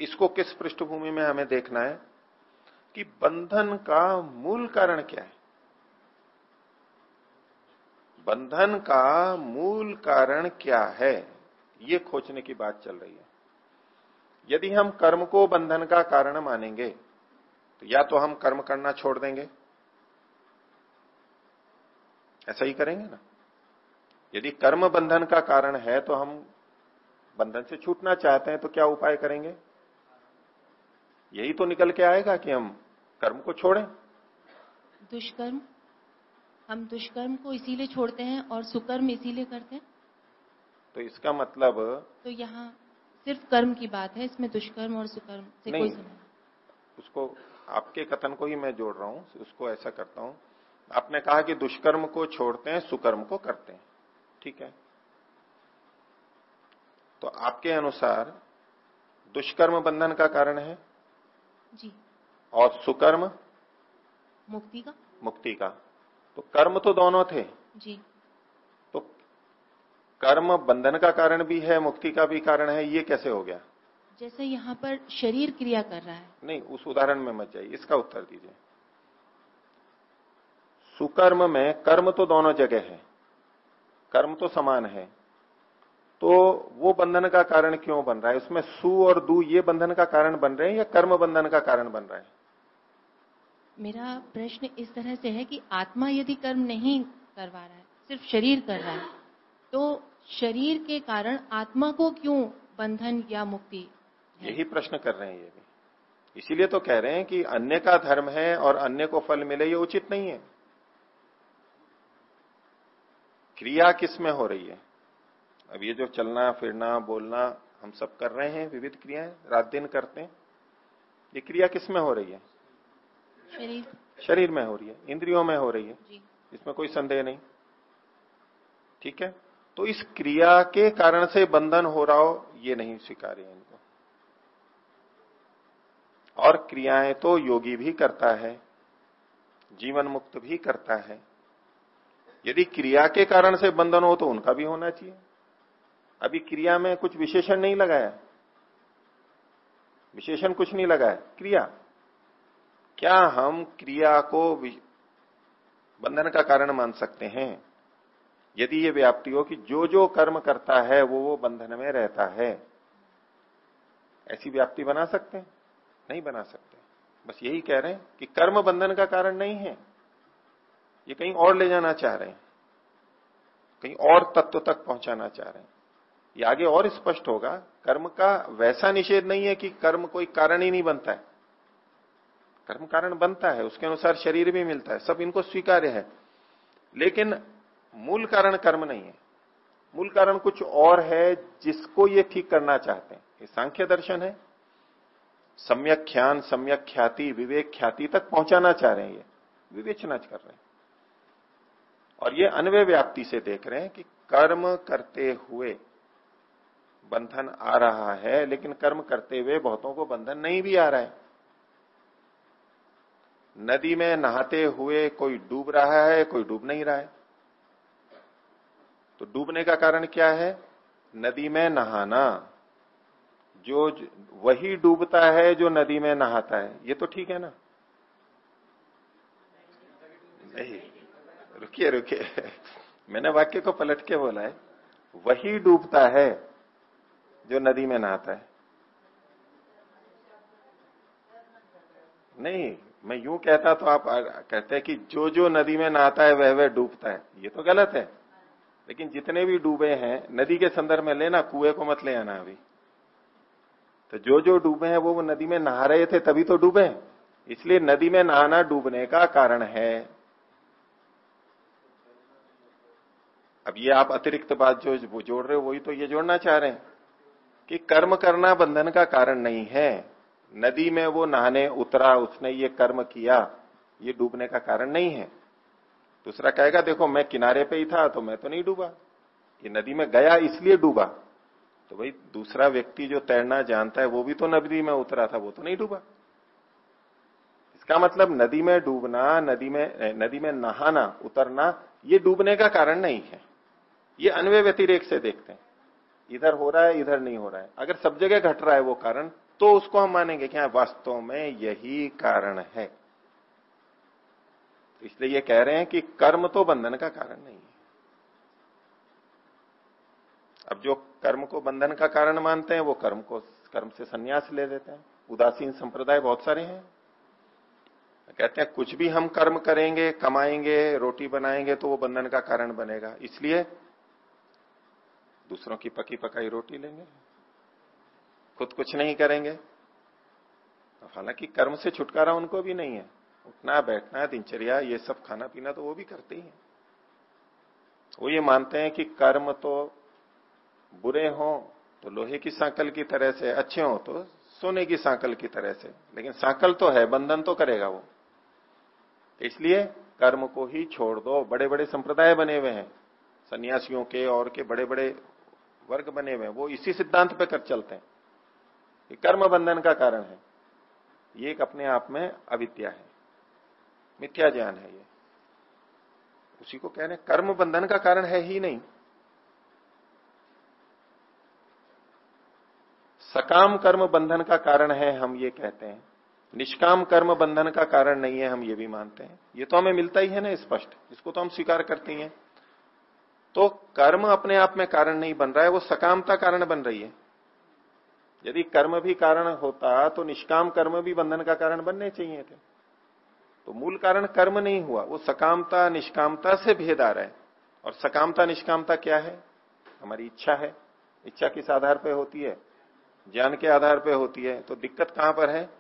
इसको किस पृष्ठभूमि में हमें देखना है? कि बंधन का मूल कारण क्या है? बंधन का मूल कारण क्या है? ये खोजने की बात चल रही है। यदि हम कर्म को बंधन का कारण मानेंगे तो या तो हम कर्म करना छोड़ देंगे। ऐसा ही करेंगे ना? यदि कर्म बंधन का कारण है तो हम बंधन से छूटना चाहते हैं तो क्या उपाय करेंगे? यही तो निकल के आएगा कि हम कर्म को छोड़ें। दुष्कर्म? हम दुष्कर्म को इसीलिए छोड़ते हैं और सुकर्म इसीलिए करते हैं? तो इसका मतलब तो यहाँ सिर्फ़ कर्म की बात है इसमें दुष्कर्म और सुकर्म से नहीं, कोई उसको आपके कथन को ही मैं जोड़ रहा हूँ उसको ऐसा करता हूँ। आपने कहा कि दुष्कर्म को छोड़ते हैं सुकर्म को करते हैं। ठीक है? तो आपके अनुसार दुष्कर्म बंधन का कारण है? जी। और सुकर्म? मुक्ति का। मुक्ति का। तो कर्म तो दोनों थे। जी। तो कर्म बंधन का कारण भी है मुक्ति का भी कारण है ये कैसे हो गया? जैसे यहाँ पर शरीर क्रिया कर रहा है। नहीं उस उदाहरण में मत जाइए इसका उत्तर दीजिए। सुकर्म में कर्म तो दोनों जगह है। कर्म तो समान है। तो वो बंधन का कारण क्यों बन रहा है? उसमें सु और दू ये बंधन का कारण बन रहे हैं या कर्म बंधन का कारण बन रहा है? मेरा प्रश्न इस तरह से है कि आत्मा यदि कर्म नहीं करवा रहा है सिर्फ़ शरीर कर रहा है तो शरीर के कारण आत्मा को क्यों बंधन या मुक्ति यही प्रश्न कर रहे हैं ये भी। इसीलिए तो कह रहे हैं कि अन्य का धर्म है और अन्य को फल मिले ये उचित नहीं है। क्रिया किसमें हो रही है? अब ये जो चलना फिरना बोलना हम सब कर रहे हैं विविध क्रियाएँ रात दिन करते हैं। ये क्रिया किसमें हो रही है? शरीर। शरीर में हो रही है इंद्रियों में हो रही है। जी। इसमें कोई संदेह नहीं। ठीक है? तो इस क्रिया के कारण से बंधन हो रहा हो ये नहीं स्वीकार है इनको। और क्रियाएँ तो योगी भी करता है जीवन मुक्त भी करता है। यदि क्रिया के कारण से बंधन हो तो उनका भी होना चाहिए। अभी क्रिया में कुछ विशेषण नहीं लगाया विशेषण कुछ नहीं लगाया क्रिया। क्या हम क्रिया को बंधन का कारण मान सकते हैं? यदि ये व्याप्ति हो कि जो जो कर्म करता है, वो वो बंधन में रहता है। ऐसी व्याप्ति बना सकते हैं? नहीं बना सकते। बस यही कह रहे हैं कि कर्म बंधन का कारण नहीं है। ये कहीं और ले जाना चाह रहे हैं। कहीं और तत्व तक पहुंचाना चाह रहे हैं। ये आगे और स्पष्ट होगा, कर्म का वैसा निषेध नहीं है कि कर्म कोई कारण ही नहीं बनता है। कर्म कारण बनता है, उसके अनुसार शरीर भी मिलता है, सब इनको स्वीकार्य है। लेकिन मूल कारण कर्म नहीं है। मूल कारण कुछ और है जिसको ये ठीक करना चाहते हैं। ये सांख्य दर्शन है। सम्यक ख्यान, सम्यक ख्याति, विवेक ख्याति तक पहुंचाना चाह रहे हैं ये। विवेचना कर रहे हैं। और ये अन्वय व्याप्ति से देख रहे हैं कि कर्म करते हुए बंधन आ रहा है, लेकिन कर्म करते हुए बहुतों को बंधन नहीं भी आ रहा है। नदी में नहाते हुए कोई डूब रहा है, कोई डूब नहीं रहा है। तो डूबने का कारण क्या है? नदी में नहाना। जो वही डूबता है जो नदी में नहाता है। ये तो ठीक है ना? नहीं। रुकिए रुकिए। मैंने वाक्य को पलट के बोला है। वही डूबता है। जो नदी में नहाता है। नहीं, मैं यूँ कहता तो आप कहते हैं कि जो जो नदी में नहाता है वह वह डूबता है। ये तो गलत है। लेकिन जितने भी डूबे हैं, नदी के संदर्भ में लेना, कुएँ को मत ले आना अभी। तो जो जो डूबे हैं, वो वो नदी में नहा रहे थे, तभी तो डूबे इसलिए नदी में नहाना डूबने का कारण है। अब ये आप अतिरिक्त बात जो जोड़ रहे हो, वही तो ये जोड़ना चाह रहे हैं। कि कर्म करना बंधन का कारण नहीं है। नदी में वो नहाने उतरा, उसने ये कर्म किया, ये डूबने का कारण नहीं है। दूसरा कहेगा, देखो, मैं किनारे पे ही था तो मैं तो नहीं डूबा। ये नदी में गया, इसलिए डूबा। तो भाई, दूसरा व्यक्ति जो तैरना जानता है, वो भी तो नदी में उतरा था, वो तो नहीं डूबा। इसका मतलब नदी में डूबना, नदी में नदी में नहाना, उतरना, ये डूबने का कारण नहीं है। ये अन्वय व्यतिरेक से देखते हैं। इधर हो रहा है इधर नहीं हो रहा है। अगर सब जगह घट रहा है वो कारण तो उसको हम मानेंगे कि हाँ, वास्तव में यही कारण है। इसलिए ये कह रहे हैं कि कर्म तो बंधन का कारण नहीं है। अब जो कर्म को बंधन का कारण मानते हैं वो कर्म को कर्म से संन्यास ले लेते हैं। उदासीन संप्रदाय बहुत सारे हैं। कहते हैं कुछ भी हम कर्म करेंगे कमाएँगे रोटी बनाएँगे तो वो बंधन का कारण बनेगा। इसलिए दूसरों की पकी पकाई रोटी लेंगे। खुद कुछ नहीं करेंगे। हालाँकि कर्म से छुटकारा उनको भी नहीं है। उठना, बैठना, दिनचर्या, ये सब खाना पीना तो वो भी करते ही हैं। वो ये मानते हैं कि कर्म तो बुरे हो तो लोहे की सांकल की तरह से, अच्छे हो तो सोने की सांकल की तरह से। लेकिन सांकल तो है, बंधन तो करेगा वो। इसलिए कर्म को ही छोड़ दो। बड़े बड़े संप्रदाय बने हुए हैं। सन्यासियों के और के बड़े बड़े वर्ग बने हुए वो इसी सिद्धांत पे कर चलते हैं। कि कर्म बंधन का कारण है। ये एक अपने आप में अविद्या है। मिथ्या ज्ञान है ये। उसी को कह रहे कर्म बंधन का कारण है ही नहीं। सकाम कर्म बंधन का कारण है, हम ये कहते हैं। निष्काम कर्म बंधन का कारण नहीं है, हम ये भी मानते हैं। ये तो हमें मिलता ही है ना स्पष्ट। इसको तो हम स्वीकार करते हैं। तो कर्म अपने आप में कारण नहीं बन रहा है, वो सकामता कारण बन रही है। यदि कर्म भी कारण होता तो निष्काम कर्म भी बंधन का कारण बनने चाहिए थे। तो मूल कारण कर्म नहीं हुआ, वो सकामता, निष्कामता से भेद आ रहा है। और सकामता, निष्कामता क्या है? हमारी इच्छा है। इच्छा किस आधार पर होती है? ज्ञान के आधार पर होती है। तो दिक्कत कहाँ पर है?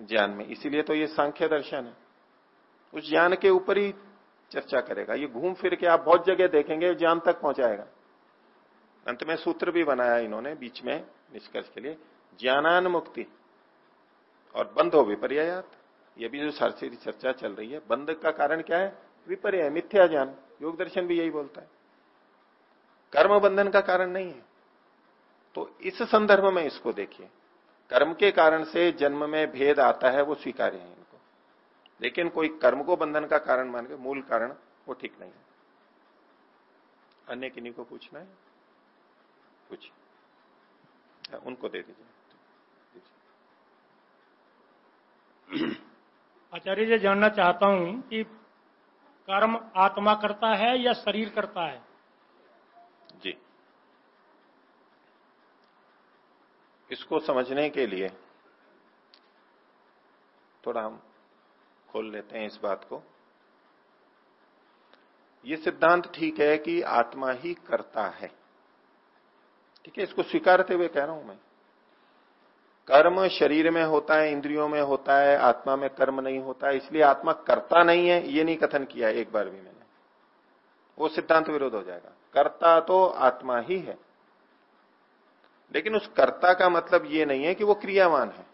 ज्ञान में। इसीलिए तो ये सांख्य दर्शन है। उस ज्ञान के ऊपर ही चर्चा करेगा। ये घूम फिर के आप बहुत जगह देखेंगे, ज्ञान तक पहुंचाएगा। अंत में सूत्र भी बनाया इन्होंने बीच में निष्कर्ष के लिए। ज्ञानान मुक्ति और बंध हो विपर्यात ये भी जो सरसी चर्चा चल रही है, बंध का कारण क्या है? विपर्य मिथ्या ज्ञान। योग दर्शन भी यही बोलता है। कर्म बंधन का कारण नहीं है। तो इस संदर्भ में इसको देखिए। कर्म के कारण से जन्म में भेद आता है, वो स्वीकार्य है। लेकिन कोई कर्म को बंधन का कारण मान के मूल कारण वो ठीक नहीं है। अन्य किन्हीं को पूछना है? कुछ हाँ, उनको दे दीजिए। आचार्य जी जानना चाहता हूँ कि कर्म आत्मा करता है या शरीर करता है? जी। इसको समझने के लिए थोड़ा हम खोल लेते हैं इस बात को। ये सिद्धांत ठीक है कि आत्मा ही करता है। ठीक है, इसको स्वीकारते हुए कह रहा हूँ मैं। कर्म शरीर में होता है, इंद्रियों में होता है, आत्मा में कर्म नहीं होता है इसलिए आत्मा करता नहीं है, ये नहीं कथन किया एक बार भी मैंने। वो सिद्धांत विरोध हो जाएगा। कर्ता तो आत्मा ही है। लेकिन उस कर्ता का मतलब ये नहीं है कि वो क्रियावान है।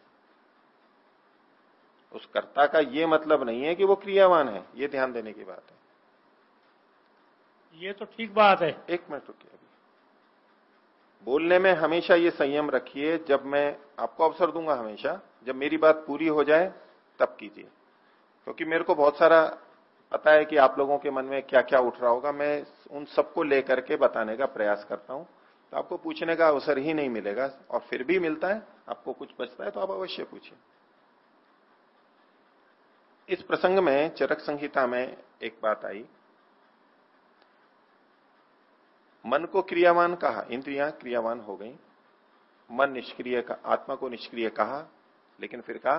उस कर्ता का ये मतलब नहीं है कि वो क्रियावान है ये ध्यान देने की बात है। ये तो ठीक बात है। एक मिनट रुकिए अभी। बोलने में हमेशा ये संयम रखिए जब मैं आपको अवसर दूँगा हमेशा जब मेरी बात पूरी हो जाए तब कीजिए। क्योंकि मेरे को बहुत सारा पता है कि आप लोगों के मन में क्या क्या उठ रहा होगा मैं उन सबको लेकर के बताने का प्रयास करता हूँ। तो आपको पूछने का अवसर ही नहीं मिलेगा और फिर भी मिलता है आपको कुछ बचता है तो आप अवश्य पूछिए। इस प्रसंग में, चरक संहिता में एक बात आई। मन को क्रियावान कहा, इंद्रियाँ क्रियावान हो गई। मन निष्क्रिय का, आत्मा को निष्क्रिय कहा, लेकिन फिर कहा,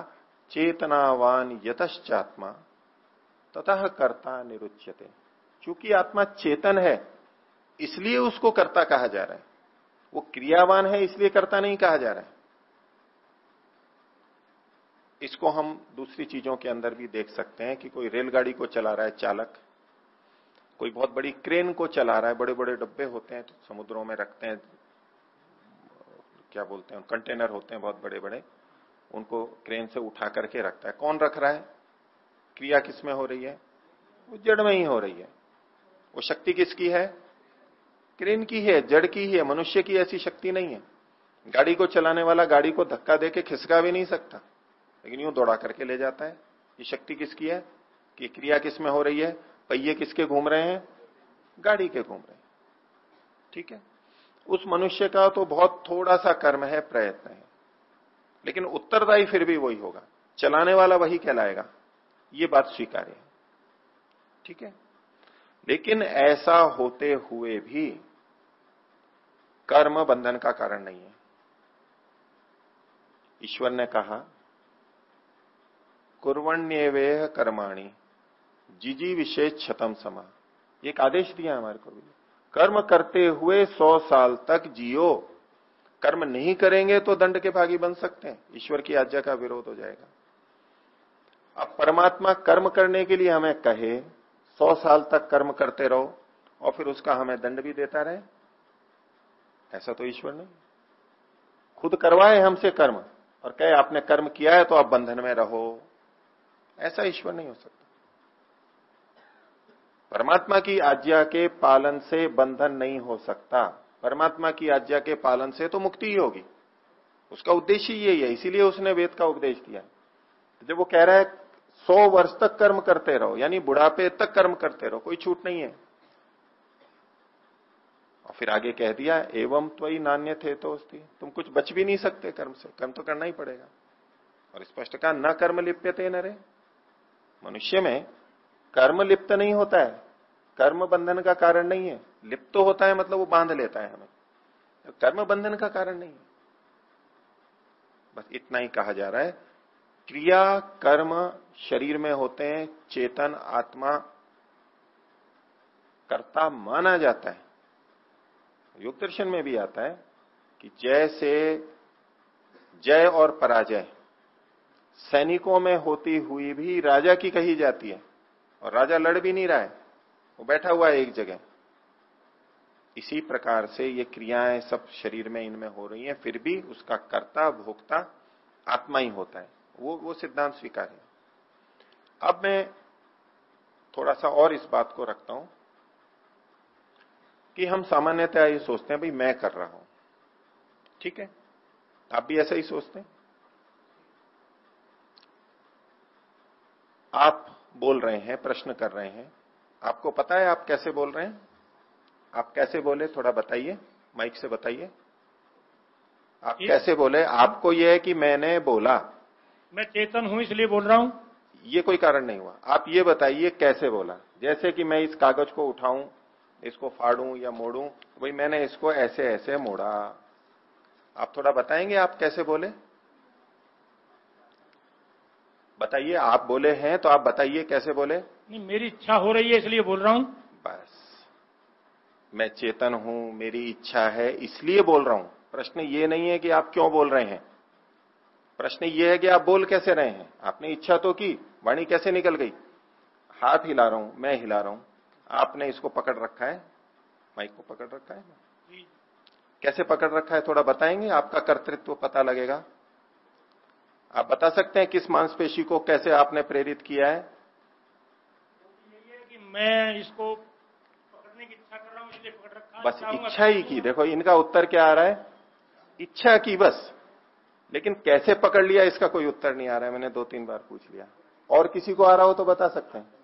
चेतनावान यतश्चात्मा, ततः कर्ता निरुच्यते। चूँकि आत्मा चेतन है, इसलिए उसको कर्ता कहा जा रहा है। वो क्रियावान है, इसलिए कर्ता नहीं कहा जा रहा है। इसको हम दूसरी चीज़ों के अंदर भी देख सकते हैं कि कोई रेलगाड़ी को चला रहा है चालक, कोई बहुत बड़ी क्रेन को चला रहा है बड़े बड़े डब्बे होते हैं तो समुद्रों में रखते हैं, क्या बोलते हैं, कंटेनर होते हैं बहुत बड़े बड़े उनको क्रेन से उठा करके रखता है। कौन रख रहा है? क्रिया किसमें हो रही है? वो जड़ में ही हो रही है। वो शक्ति किसकी है? क्रेन की है, जड़ की ही है, मनुष्य की ऐसी शक्ति नहीं है। गाड़ी को चलाने वाला गाड़ी को धक्का देके खिसका भी नहीं सकता। लेकिन यूँ दौड़ा करके ले जाता है। ये शक्ति किसकी है? कि क्रिया किसमें हो रही है? पहिए किसके घूम रहे हैं? गाड़ी के घूम रहे हैं। ठीक है? उस मनुष्य का तो बहुत थोड़ा सा कर्म है, प्रयत्न है। लेकिन उत्तरदायी फिर भी वही होगा। चलाने वाला वही कहलाएगा। ये बात स्वीकार्य है। ठीक है? लेकिन ऐसा होते हुए भी कर्म बंधन का कारण नहीं है। ईश्वर ने कहा कुरवण्यवेह कर्माणी। जिजी विशेष छतम समा। एक आदेश दिया हमारे को भी कर्म करते हुए सौ साल तक जियो। कर्म नहीं करेंगे तो दंड के भागी बन सकते हैं। ईश्वर की आज्ञा का विरोध हो जाएगा। अब परमात्मा कर्म करने के लिए हमें कहे, सौ साल तक कर्म करते रहो, और फिर उसका हमें दंड भी देता रहे। ऐसा तो ईश्वर नहीं खुद करवाए हमसे कर्म, और कहे, आपने कर्म किया है तो आप बंधन में रहो। ऐसा ईश्वर नहीं हो सकता। परमात्मा की आज्ञा के पालन से बंधन नहीं हो सकता। परमात्मा की आज्ञा के पालन से तो मुक्ति ही होगी। उसका उद्देश्य ही यही है, इसीलिए उसने वेद का उपदेश दिया जब वो कह रहा है, सौ वर्ष तक कर्म करते रहो, यानी बुढ़ापे तक कर्म करते रहो, कोई छूट नहीं है। और फिर आगे कह दिया, एवं तो ही नान्य थे तो उसकी तुम कुछ बच भी नहीं सकते कर्म से, कर्म तो करना ही पड़ेगा। और स्पष्ट कहा, न कर्म लिप्यते न रे मनुष्य में कर्म लिप्त नहीं होता है। कर्म बंधन का कारण नहीं है। लिप्त तो होता है मतलब वो बाँध लेता है हमें। तो कर्म बंधन का कारण नहीं है। बस इतना ही कहा जा रहा है। क्रिया कर्म शरीर में होते हैं, चेतन, आत्मा, कर्ता माना जाता है। योग दर्शन में भी आता है कि जय से जय और पराजय। सैनिकों में होती हुई भी राजा की कही जाती है। और राजा लड़ भी नहीं रहा है। वो बैठा हुआ है एक जगह। इसी प्रकार से ये क्रियाएँ सब शरीर में इनमें हो रही हैं, फिर भी उसका कर्ता, भोक्ता, आत्मा ही होता है। वो वो सिद्धांत स्वीकार है। अब मैं थोड़ा सा और इस बात को रखता हूँ कि हम सामान्यतः ये सोचते हैं, भाई, मैं कर रहा हूँ। ठीक है? आप भी ऐसा ही सोचते हैं? आप बोल रहे हैं प्रश्न कर रहे हैं। आपको पता है आप कैसे बोल रहे हैं? आप कैसे बोले थोड़ा बताइए माइक से बताइए। आप कैसे बोले? आपको यह है कि मैंने बोला। मैं चेतन हूँ इसलिए बोल रहा हूँ। ये कोई कारण नहीं हुआ। आप ये बताइए कैसे बोला? जैसे कि मैं इस कागज़ को उठाऊं इसको फाड़ू या मोड़ू भाई मैंने इसको ऐसे ऐसे मोड़ा। आप थोड़ा बताएँगे आप कैसे बोले? बताइए आप बोले हैं तो आप बताइए कैसे बोले? नहीं मेरी इच्छा हो रही है इसलिए बोल रहा हूँ। बस। मैं चेतन हूँ मेरी इच्छा है इसलिए बोल रहा हूँ। प्रश्न ये नहीं है कि आप क्यों बोल रहे हैं। प्रश्न ये है कि आप बोल कैसे रहे हैं। आपने इच्छा तो की वाणी कैसे निकल गई? हाथ हिला रहा हूँ मैं हिला रहा हूँ। आपने इसको पकड़ रखा है? माइक को पकड़ रखा है? कैसे पकड़ रखा है थोड़ा बताएँगे? आपका कर्तृत्व पता लगेगा। आप बता सकते हैं किस मांसपेशी को कैसे आपने प्रेरित किया है? कि मैं इसको पकड़ने की इच्छा कर रहा हूँ इसलिए पकड़ रखा बस इच्छा ही की। देखो इनका उत्तर क्या आ रहा है? इच्छा की बस। लेकिन कैसे पकड़ लिया इसका कोई उत्तर नहीं आ रहा है। मैंने दो तीन बार पूछ लिया। और किसी को आ रहा हो तो बता सकते हैं।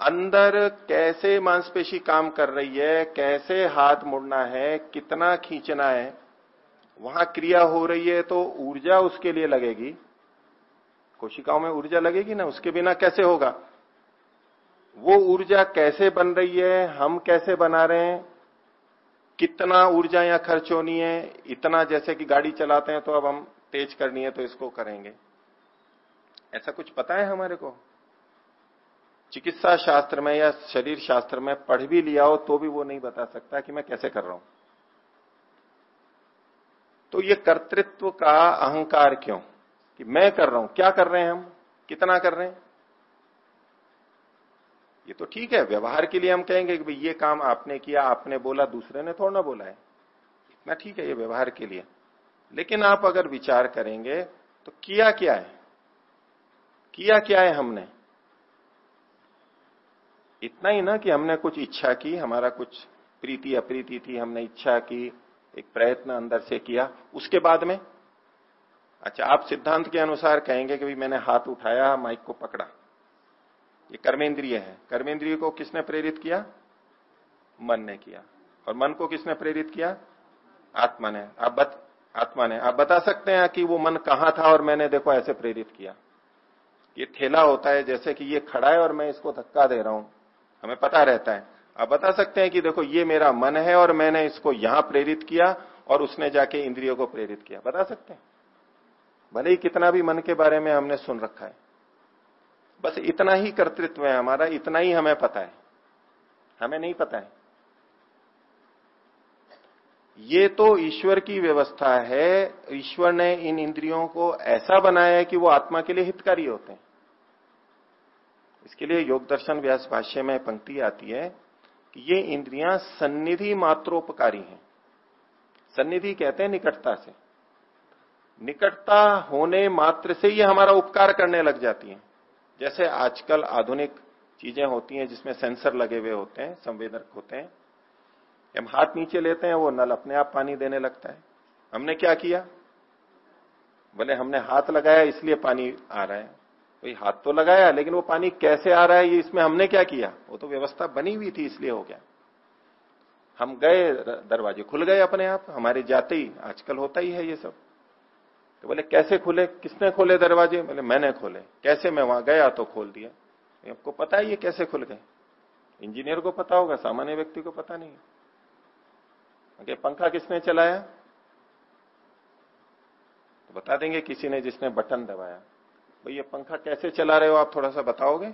अंदर कैसे मांसपेशी काम कर रही है कैसे हाथ मुड़ना है कितना खींचना है वहाँ क्रिया हो रही है तो ऊर्जा उसके लिए लगेगी। कोशिकाओं में ऊर्जा लगेगी ना, उसके बिना कैसे होगा? वो ऊर्जा कैसे बन रही है, हम कैसे बना रहे हैं? कितना ऊर्जा यहाँ खर्च होनी है? इतना जैसे कि गाड़ी चलाते हैं तो अब हम तेज करनी है तो इसको करेंगे। ऐसा कुछ पता है हमारे को? चिकित्सा शास्त्र में या शरीर शास्त्र में पढ़ भी लिया हो तो भी वो नहीं बता सकता कि मैं कैसे कर रहा हूँ। तो ये कर्तृत्व का अहंकार क्यों? कि मैं कर रहा हूँ। क्या कर रहे हैं हम? कितना कर रहे हैं? ये तो ठीक है, व्यवहार के लिए हम कहेंगे कि भाई ये काम आपने किया, आपने बोला, दूसरे ने थोड़ा ना बोला है। इतना ठीक है, ये व्यवहार के लिए। लेकिन आप अगर विचार करेंगे तो किया क्या है? किया क्या है हमने? इतना ही ना कि हमने कुछ इच्छा की, हमारा कुछ प्रीति अप्रीति थी, हमने इच्छा की एक प्रयत्न अंदर से किया। उसके बाद में अच्छा आप सिद्धांत के अनुसार कहेंगे कि मैंने हाथ उठाया माइक को पकड़ा। ये कर्मेंद्रिय है। कर्मेंद्रिय को किसने प्रेरित किया? मन ने किया। और मन को किसने प्रेरित किया? आत्मा ने। आप बत, आत्मा ने। आप बता सकते हैं कि वो मन कहाँ था और मैंने देखो ऐसे प्रेरित किया। ये ठेला होता है जैसे कि ये खड़ा है और मैं इसको धक्का दे रहा हूँ। हमें पता रहता है। आप बता सकते हैं कि देखो, ये मेरा मन है और मैंने इसको यहाँ प्रेरित किया और उसने जाके इंद्रियों को प्रेरित किया। बता सकते हैं? भले ही कितना भी मन के बारे में हमने सुन रखा है। बस इतना ही कर्तृत्व है हमारा, इतना ही हमें पता है। हमें नहीं पता है। ये तो ईश्वर की व्यवस्था है। ईश्वर ने इन इंद्रियों को ऐसा बनाया है कि वो आत्मा के लिए हितकारी होते हैं। इसके लिए योग दर्शन व्यास भाष्य में पंक्ति आती है। कि ये इंद्रियाँ सन्निधि मात्रोपकारी हैं। सन्निधि कहते हैं निकटता से। निकटता होने मात्र से ये हमारा उपकार करने लग जाती हैं। जैसे आजकल आधुनिक चीज़ें होती हैं जिसमें सेंसर लगे हुए होते हैं, संवेदक होते हैं। हम हाथ नीचे लेते हैं, वो नल अपने आप पानी देने लगता है। हमने क्या किया? बोले हमने हाथ लगाया, इसलिए पानी आ रहा है। कोई हाथ तो लगाया, लेकिन वो पानी कैसे आ रहा है, ये इसमें हमने क्या किया? वो तो व्यवस्था बनी हुई थी, इसलिए हो गया। हम गए दरवाजे खुल गए अपने आप, हमारे जाते ही, आजकल होता ही है ये सब। तो बोले, कैसे खुले? किसने खोले दरवाजे? बोले, मैंने खोले। कैसे मैं वहाँ गया तो खोल दिया। आपको पता है ये कैसे खुल गए? इंजीनियर को पता होगा, सामान्य व्यक्ति को पता नहीं है। पंखा किसने चलाया? तो बता देंगे किसी ने जिसने बटन दबाया। भाई ये पंखा कैसे चला रहे हो आप थोड़ा सा बताओगे?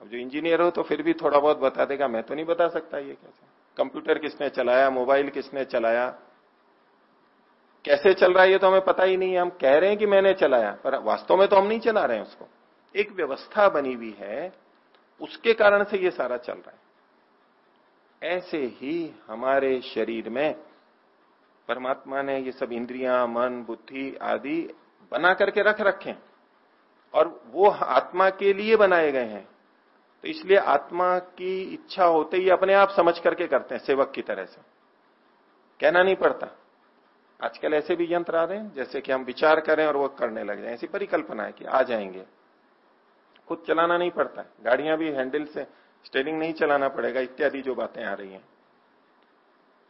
अब जो इंजीनियर हो तो फिर भी थोड़ा बहुत बता देगा, मैं तो नहीं बता सकता ये कैसे। कंप्यूटर किसने चलाया, मोबाइल किसने चलाया? कैसे चल रहा है ये तो हमें पता ही नहीं है। हम कह रहे हैं कि मैंने चलाया, पर वास्तव में तो हम नहीं चला रहे हैं उसको। एक व्यवस्था बनी हुई है, उसके कारण से ये सारा चल रहा है। ऐसे ही हमारे शरीर में परमात्मा ने ये सब इंद्रियाँ, मन, बुद्धि आदि बना करके रख रखे और वो आत्मा के लिए बनाए गए हैं। तो इसलिए आत्मा की इच्छा होते ही अपने आप समझ करके करते हैं, सेवक की तरह से। कहना नहीं पड़ता। आजकल ऐसे भी यंत्र आ रहे हैं, जैसे कि हम विचार करें और वो करने लग जाए। ऐसी परिकल्पना है कि आ जाएँगे। खुद चलाना नहीं पड़ता। गाड़ियाँ भी हैंडल से स्टेरिंग नहीं चलाना पड़ेगा, इत्यादि जो बातें आ रही हैं।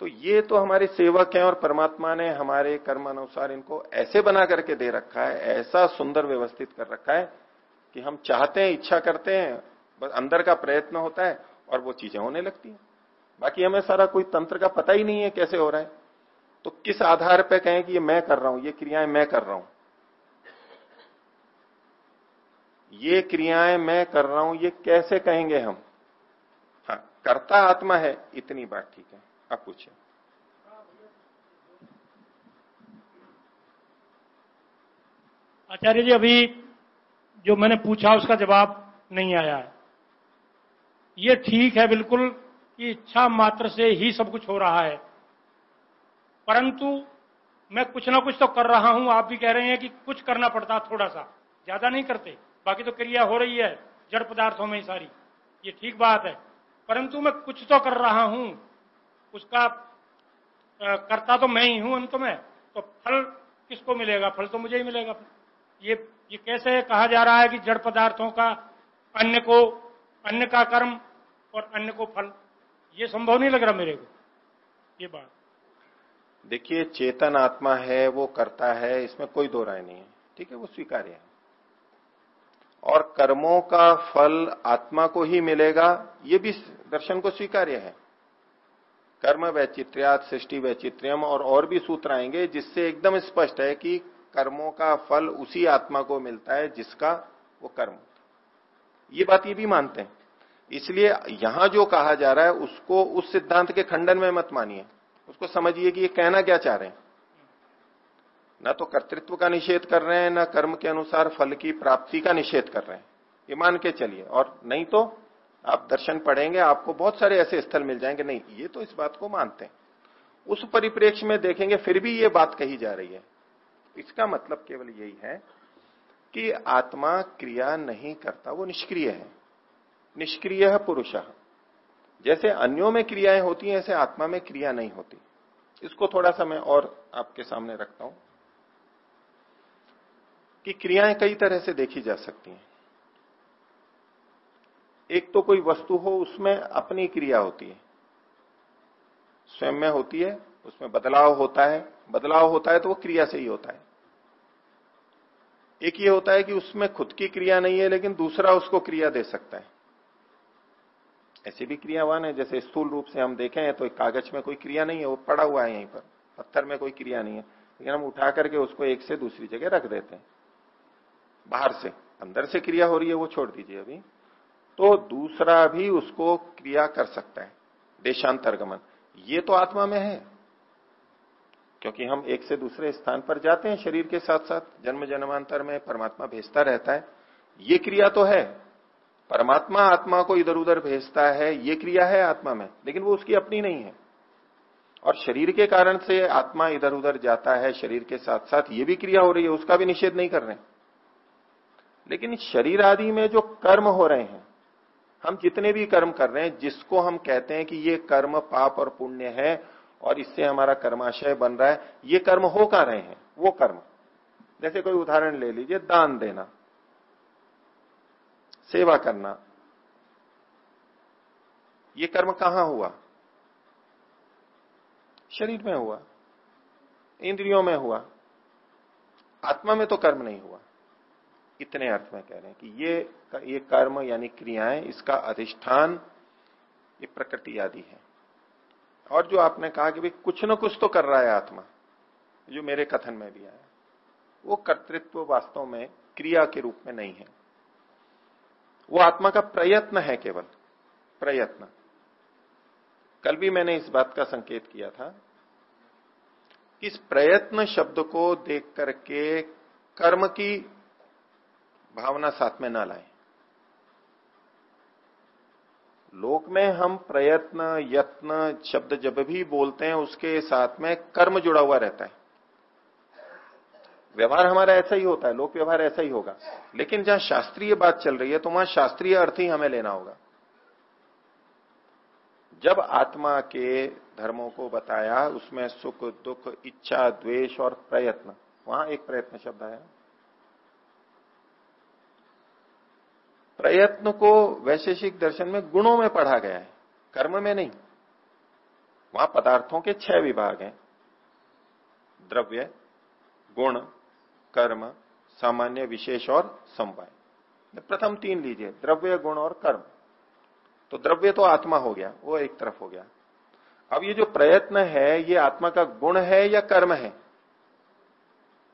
तो ये तो हमारे सेवक हैं और परमात्मा ने हमारे कर्म अनुसार इनको ऐसे बना करके दे रखा है, ऐसा सुंदर व्यवस्थित कर रखा है कि हम चाहते हैं, इच्छा करते हैं, बस अंदर का प्रयत्न होता है और वो चीज़ें होने लगती हैं। बाकी हमें सारा कोई तंत्र का पता ही नहीं है कैसे हो रहा है। तो किस आधार पर कहें कि ये मैं कर रहा हूँ, ये क्रियाएँ मैं कर रहा हूँ? ये क्रियाएँ मैं कर रहा हूँ, ये कैसे कहेंगे हम? हाँ कर्ता आत्मा है, इतनी बात ठीक है। अब पूछिए आचार्य जी, अभी जो मैंने पूछा, उसका जवाब नहीं आया है। ये ठीक है बिल्कुल कि इच्छा मात्र से ही सब कुछ हो रहा है। परंतु मैं कुछ ना कुछ तो कर रहा हूँ। आप भी कह रहे हैं कि कुछ करना पड़ता थोड़ा सा। ज़्यादा नहीं करते। बाकी तो क्रिया हो रही है, जड़ पदार्थों में ही सारी। ये ठीक बात है। परंतु मैं कुछ तो कर रहा हूँ। उसका करता तो मैं ही हूँ अंत में तो फल किसको मिलेगा? फल तो मुझे ही मिलेगा। ये ये कैसे कहा जा रहा है कि जड़ पदार्थों का, अन्य को, अन्य का कर्म और अन्य को फल? ये संभव नहीं लग रहा मेरे को, ये बात। देखिए, चेतन आत्मा है, वो करता है, इसमें कोई दो राय नहीं है। ठीक है, वो स्वीकार्य है। और कर्मों का फल आत्मा को ही मिलेगा, ये भी दर्शन को स्वीकार्य है। कर्म वैचित्र्यात सृष्टि वैचित्र्यम और और भी सूत्र आएँगे, जिससे एकदम स्पष्ट है कि कर्मों का फल उसी आत्मा को मिलता है जिसका वो कर्म ये बात ये भी मानते हैं। इसलिए यहाँ जो कहा जा रहा है, उसको उस सिद्धांत के खंडन में मत मानिए। उसको समझिए कि ये कहना क्या चाह रहे हैं। न तो कर्तृत्व का निषेध कर रहे हैं, न कर्म के अनुसार फल की प्राप्ति का निषेध कर रहे हैं। ये मान के चलिए। और नहीं तो आप दर्शन पढ़ेंगे, आपको बहुत सारे ऐसे स्थल मिल जाएँगे। नहीं, ये तो इस बात को मानते हैं। उस परिप्रेक्ष्य में देखेंगे, फिर भी ये बात कही जा रही है। इसका मतलब केवल यही है कि आत्मा क्रिया नहीं करता, वो निष्क्रिय है। निष्क्रिय पुरुष। जैसे अन्यों में क्रियाएँ होती हैं, ऐसे आत्मा में क्रिया नहीं होती। इसको थोड़ा सा मैं और आपके सामने रखता हूँ कि क्रियाएँ कई तरह से देखी जा सकती हैं। एक तो कोई वस्तु हो, उसमें अपनी क्रिया होती है। स्वयं में होती है, उसमें बदलाव होता है। बदलाव होता है तो वो क्रिया से ही होता है। एक ये होता है कि उसमें खुद की क्रिया नहीं है, लेकिन दूसरा उसको क्रिया दे सकता है। ऐसी भी क्रियावान है, जैसे स्थूल रूप से हम देखें तो कागज़ में कोई क्रिया नहीं है, वो पड़ा हुआ है यहीं पर। पत्थर में कोई क्रिया नहीं है। लेकिन हम उठा करके उसको एक से दूसरी जगह रख देते हैं। बाहर से, अंदर से क्रिया हो रही है, वो छोड़ दीजिए अभी। तो दूसरा भी उसको क्रिया कर सकता है, देशांतरगमन। ये तो आत्मा में है। क्योंकि हम एक से दूसरे स्थान पर जाते हैं शरीर के साथ साथ जन्म जन्मांतर में परमात्मा भेजता रहता है। ये क्रिया तो है। परमात्मा आत्मा को इधर उधर भेजता है, ये क्रिया है आत्मा में, लेकिन वो उसकी अपनी नहीं है। और शरीर के कारण से आत्मा इधर उधर जाता है, शरीर के साथ साथ ये भी क्रिया हो रही है, उसका भी निषेध नहीं कर रहे। लेकिन शरीर आदि में जो कर्म हो रहे हैं हम जितने भी कर्म कर रहे हैं, जिसको हम कहते हैं कि ये कर्म पाप और पुण्य है और इससे हमारा कर्माशय बन रहा है, ये कर्म हो का रहे हैं? वो कर्म। जैसे कोई उदाहरण ले लीजिए, दान देना, सेवा करना। ये कर्म कहाँ हुआ? शरीर में हुआ, इंद्रियों में हुआ। आत्मा में तो कर्म नहीं हुआ। इतने अर्थ में कह रहे हैं कि ये ये कर्म यानी क्रियाएँ, इसका अधिष्ठान, ये प्रकृति आदि है। और जो आपने कहा कि भाई कुछ ना कुछ तो कर रहा है आत्मा, जो मेरे कथन में भी आया, वो कर्तृत्व वास्तव में क्रिया के रूप में नहीं है। वो आत्मा का प्रयत्न है केवल, प्रयत्न। कल भी मैंने इस बात का संकेत किया था कि इस प्रयत्न शब्द को देख करके कर्म की भावना साथ में ना लाए। लोक में हम प्रयत्न, यत्न, शब्द जब भी बोलते हैं, उसके साथ में कर्म जुड़ा हुआ रहता है। व्यवहार हमारा ऐसा ही होता है, लोक व्यवहार ऐसा ही होगा। लेकिन जहाँ शास्त्रीय बात चल रही है तो वहाँ शास्त्रीय अर्थ ही हमें लेना होगा। जब आत्मा के धर्मों को बताया, उसमें सुख, दुख, इच्छा, द्वेष और प्रयत्न, वहाँ एक प्रयत्न शब्द आया। प्रयत्न को वैशेषिक दर्शन में गुणों में पढ़ा गया है, कर्म में नहीं। वहाँ पदार्थों के छह विभाग हैं। द्रव्य, गुण, कर्म, सामान्य, विशेष और समवाय। प्रथम तीन लीजिए, द्रव्य, गुण और कर्म। तो द्रव्य तो आत्मा हो गया, वो एक तरफ़ हो गया। अब ये जो प्रयत्न है, ये आत्मा का गुण है या कर्म है?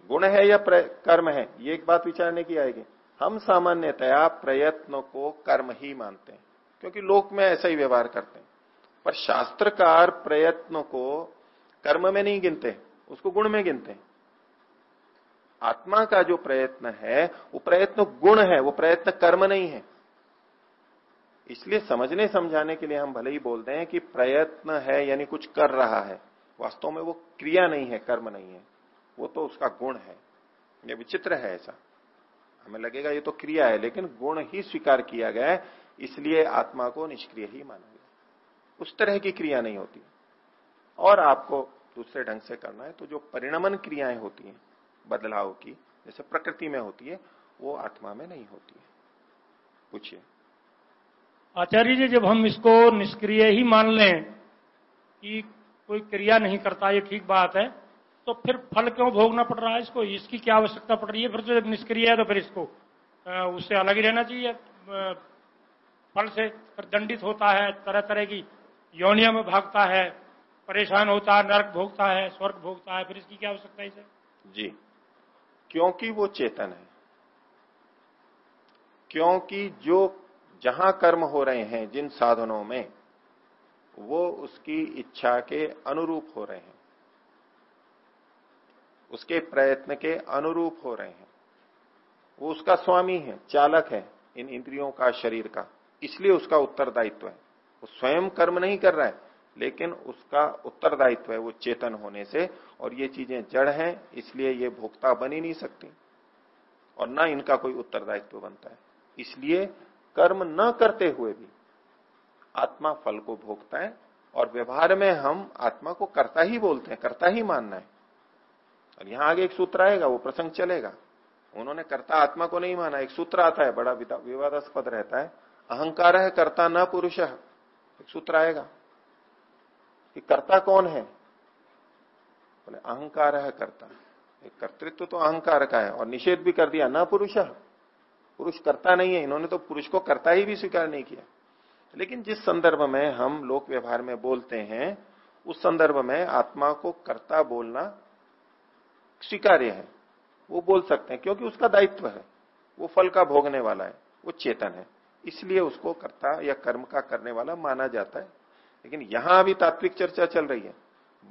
गुण है या कर्म है? ये एक बात विचारने की आएगी। हम सामान्यतया प्रयत्न को कर्म ही मानते हैं, क्योंकि लोक में ऐसा ही व्यवहार करते हैं। पर शास्त्रकार प्रयत्न को कर्म में नहीं गिनते, उसको गुण में गिनते हैं। आत्मा का जो प्रयत्न है, वो प्रयत्न गुण है, वो प्रयत्न कर्म नहीं है। इसलिए समझने समझाने के लिए हम भले ही बोलते हैं कि प्रयत्न है, यानी कुछ कर रहा है। वास्तव में वो क्रिया नहीं है, कर्म नहीं है। वो तो उसका गुण है। ये विचित्र है ऐसा। हमें लगेगा, ये तो क्रिया है, लेकिन गुण ही स्वीकार किया गया है, इसलिए आत्मा को निष्क्रिय ही माना गया उस तरह की क्रिया नहीं होती। और आपको दूसरे ढंग से करना है तो जो परिणमन क्रियाएँ होती हैं, बदलाव की, जैसे प्रकृति में होती है, वो आत्मा में नहीं होती है। पूछिए। आचार्य जी, जब हम इसको निष्क्रिय ही मान लें कि कोई क्रिया नहीं करता, ये ठीक बात है तो फिर फल क्यों भोगना पड़ रहा है इसको? इसकी क्या आवश्यकता पड़ रही है? फिर तो जब निष्क्रिय है तो फिर इसको उससे अलग ही रहना चाहिए फल से। फिर दंडित होता है तरह तरह की योनिया में भागता है, परेशान होता है, नरक भोगता है, स्वर्ग भोगता है, फिर इसकी क्या आवश्यकता है इसे? जी। क्योंकि वो चेतन है। क्योंकि जो जहाँ कर्म हो रहे हैं, जिन साधनों में, वो उसकी इच्छा के अनुरूप हो रहे हैं। उसके प्रयत्न के अनुरूप हो रहे हैं। वो उसका स्वामी है, चालक है इन इंद्रियों का, शरीर का। इसलिए उसका उत्तरदायित्व है। वो स्वयं कर्म नहीं कर रहा है, लेकिन उसका उत्तरदायित्व है, वो चेतन होने से। और ये चीज़ें जड़ हैं, इसलिए ये भोक्ता बन ही नहीं सकती। और ना इनका कोई उत्तरदायित्व बनता है। इसलिए कर्म न करते हुए भी आत्मा फल को भोगता है, और व्यवहार में हम आत्मा को करता ही बोलते हैं, करता ही मानना है। और यहाँ आगे एक सूत्र आएगा, वो प्रसंग चलेगा। उन्होंने कर्ता आत्मा को नहीं माना, एक सूत्र आता है, बड़ा विवादास्पद रहता है। अहंकार है कर्ता न पुरुष। एक सूत्र आएगा कि कर्ता कौन है? बोले, अहंकार है कर्ता। एक कर्तृत्व तो अहंकार का है, और निषेध भी कर दिया, न पुरुष। पुरुष करता नहीं है, इन्होंने तो पुरुष को करता ही भी स्वीकार नहीं किया। लेकिन जिस संदर्भ में हम लोक व्यवहार में बोलते हैं, उस संदर्भ में आत्मा को कर्ता बोलना स्वीकार्य है। वो बोल सकते हैं, क्योंकि उसका दायित्व है। वो फल का भोगने वाला है, वो चेतन है। इसलिए उसको कर्ता या कर्म का करने वाला माना जाता है। लेकिन यहाँ अभी तात्विक चर्चा चल रही है।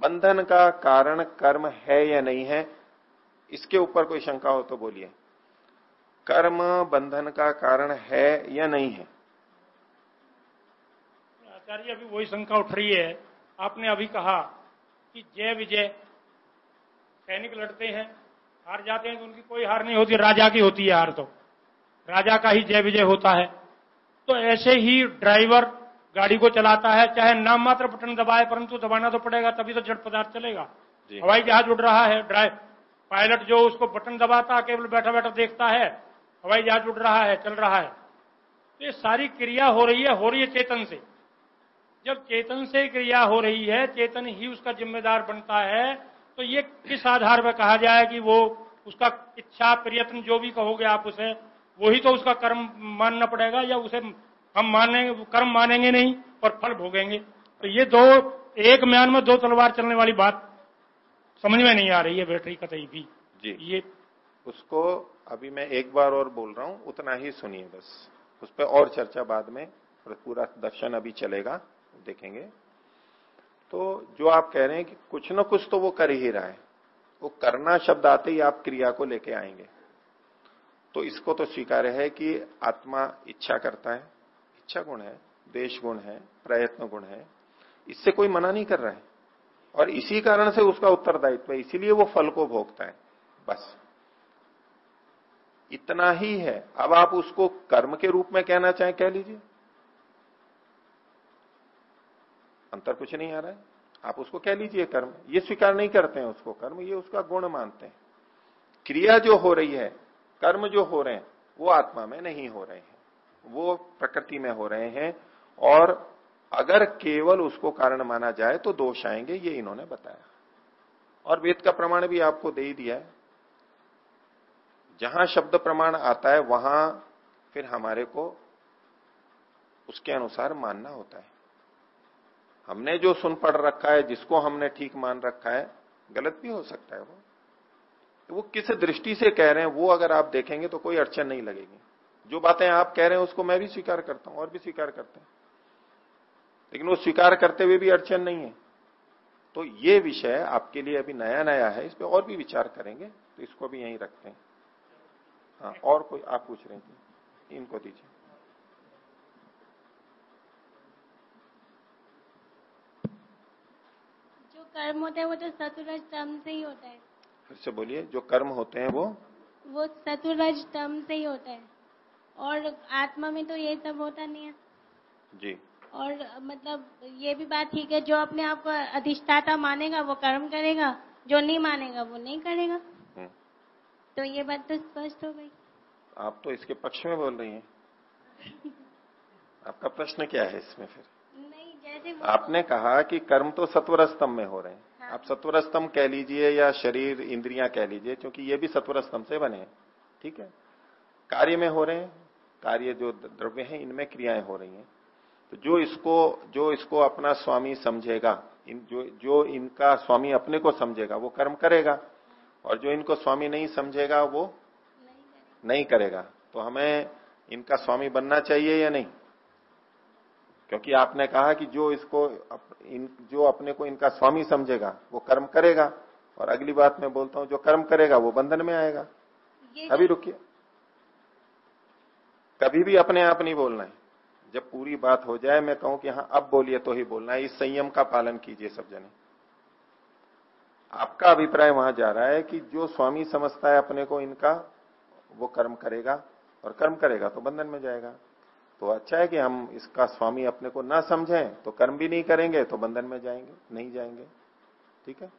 बंधन का कारण कर्म है या नहीं है, इसके ऊपर कोई शंका हो तो बोलिए। कर्म बंधन का कारण है या नहीं है? आचार्य, अभी वही शंका उठ रही है। आपने अभी कहा कि जय विजय सैनिक लड़ते हैं हार जाते हैं तो उनकी कोई हार नहीं होती राजा की होती है हार तो। राजा का ही जय विजय होता है। तो ऐसे ही ड्राइवर गाड़ी को चलाता है चाहे नाम मात्र बटन दबाए परंतु दबाना तो पड़ेगा तभी तो जड़ पदार्थ चलेगा। हवाई जहाज़ उड़ रहा है ड्राइव पायलट जो उसको बटन दबाता केवल बैठा बैठा देखता है हवाई जहाज़ उड़ रहा है चल रहा है। तो ये सारी क्रिया हो रही है हो रही है चेतन से। जब चेतन से क्रिया हो रही है चेतन ही उसका जिम्मेदार बनता है तो ये किस आधार पर कहा जाए कि वो उसका इच्छा प्रयत्न जो भी कहोगे आप उसे वही तो उसका कर्म मानना पड़ेगा या उसे हम मानेंगे कर्म मानेंगे नहीं और फल भोगेंगे। तो ये दो एक म्यान में दो तलवार चलने वाली बात समझ में नहीं आ रही है बैटरी कतई भी। जी। ये उसको अभी मैं एक बार और बोल रहा हूँ उतना ही सुनिए बस। उस पर और चर्चा बाद में पूरा दर्शन अभी चलेगा देखेंगे। तो जो आप कह रहे हैं कि कुछ ना कुछ तो वो कर ही रहा है। वो करना शब्द आते ही आप क्रिया को लेके आएँगे। तो इसको तो स्वीकार है कि आत्मा इच्छा करता है। इच्छा गुण है, देश गुण है, प्रयत्न गुण है। इससे कोई मना नहीं कर रहा है। और इसी कारण से उसका उत्तरदायित्व है। इसीलिए वो फल को भोगता है। बस। इतना ही है। अब आप उसको कर्म के रूप में कहना चाहें, कह लीजिए। अंतर कुछ नहीं आ रहा है। आप उसको कह लीजिए कर्म। ये स्वीकार नहीं करते हैं उसको। कर्म ये उसका गुण मानते हैं। क्रिया जो हो रही है, कर्म जो हो रहे हैं, वो आत्मा में नहीं हो रहे हैं। वो प्रकृति में हो रहे हैं। और अगर केवल उसको कारण माना जाए तो दोष आएँगे, ये इन्होंने बताया। और वेद का प्रमाण भी आपको दे ही दिया है। जहाँ शब्द प्रमाण आता है, वहाँ फिर हमारे को उसके अनुसार मानना होता है। हमने जो सुन पढ़ रखा है, जिसको हमने ठीक मान रखा है, गलत भी हो सकता है वो। तो वो किस दृष्टि से कह रहे हैं, वो अगर आप देखेंगे तो कोई अड़चन नहीं लगेगी। जो बातें आप कह रहे हैं, उसको मैं भी स्वीकार करता हूँ, और भी स्वीकार करते हैं। लेकिन वो स्वीकार करते हुए भी अड़चन नहीं है। तो ये विषय आपके लिए अभी नया नया है, इस पर और भी विचार करेंगे तो इसको भी यहीं रखते हैं। हाँ और कोई आप पूछ रहे थे इनको दीजिए। कर्म होता है वो तो सतुरज तम से ही होता है। फिर से बोलिए जो कर्म होते हैं वो? वो सतुरज तम से ही होता है। और आत्मा में तो ये सब होता नहीं है। जी। और मतलब ये भी बात ठीक है जो अपने आप को अधिष्ठाता मानेगा वो कर्म करेगा जो नहीं मानेगा वो नहीं करेगा। हम्म। तो ये बात तो स्पष्ट हो गई। आप तो इसके पक्ष में बोल रही हैं। आपका प्रश्न क्या है इसमें फिर? आपने कहा कि कर्म तो सत्वर स्तंभ में हो रहे हैं। हाँ। आप सत्वर स्तंभ कह लीजिए या शरीर इंद्रियाँ कह लीजिए क्योंकि ये भी सत्वर स्तंभ से बने हैं। ठीक है? कार्य में हो रहे हैं कार्य जो द्रव्य है इनमें क्रियाएँ हो रही हैं। तो जो इसको जो इसको अपना स्वामी समझेगा इन जो जो इनका स्वामी अपने को समझेगा वो कर्म करेगा। और जो इनको स्वामी नहीं समझेगा वो नहीं करेगा। तो हमें इनका स्वामी बनना चाहिए या नहीं? क्योंकि आपने कहा कि जो इसको इन, जो अपने को इनका स्वामी समझेगा वो कर्म करेगा। और अगली बात मैं बोलता हूँ जो कर्म करेगा वो बंधन में आएगा। अभी रुकिए। कभी भी अपने आप नहीं बोलना है। जब पूरी बात हो जाए मैं कहूँ कि हाँ अब बोलिए तो ही बोलना है। इस संयम का पालन कीजिए सब जने। आपका अभिप्राय वहाँ जा रहा है कि जो स्वामी समझता है अपने को इनका वो कर्म करेगा। और कर्म करेगा तो बंधन में जाएगा। तो अच्छा है कि हम इसका स्वामी अपने को ना समझें तो कर्म भी नहीं करेंगे तो बंधन में जाएँगे, नहीं जाएँगे। ठीक है?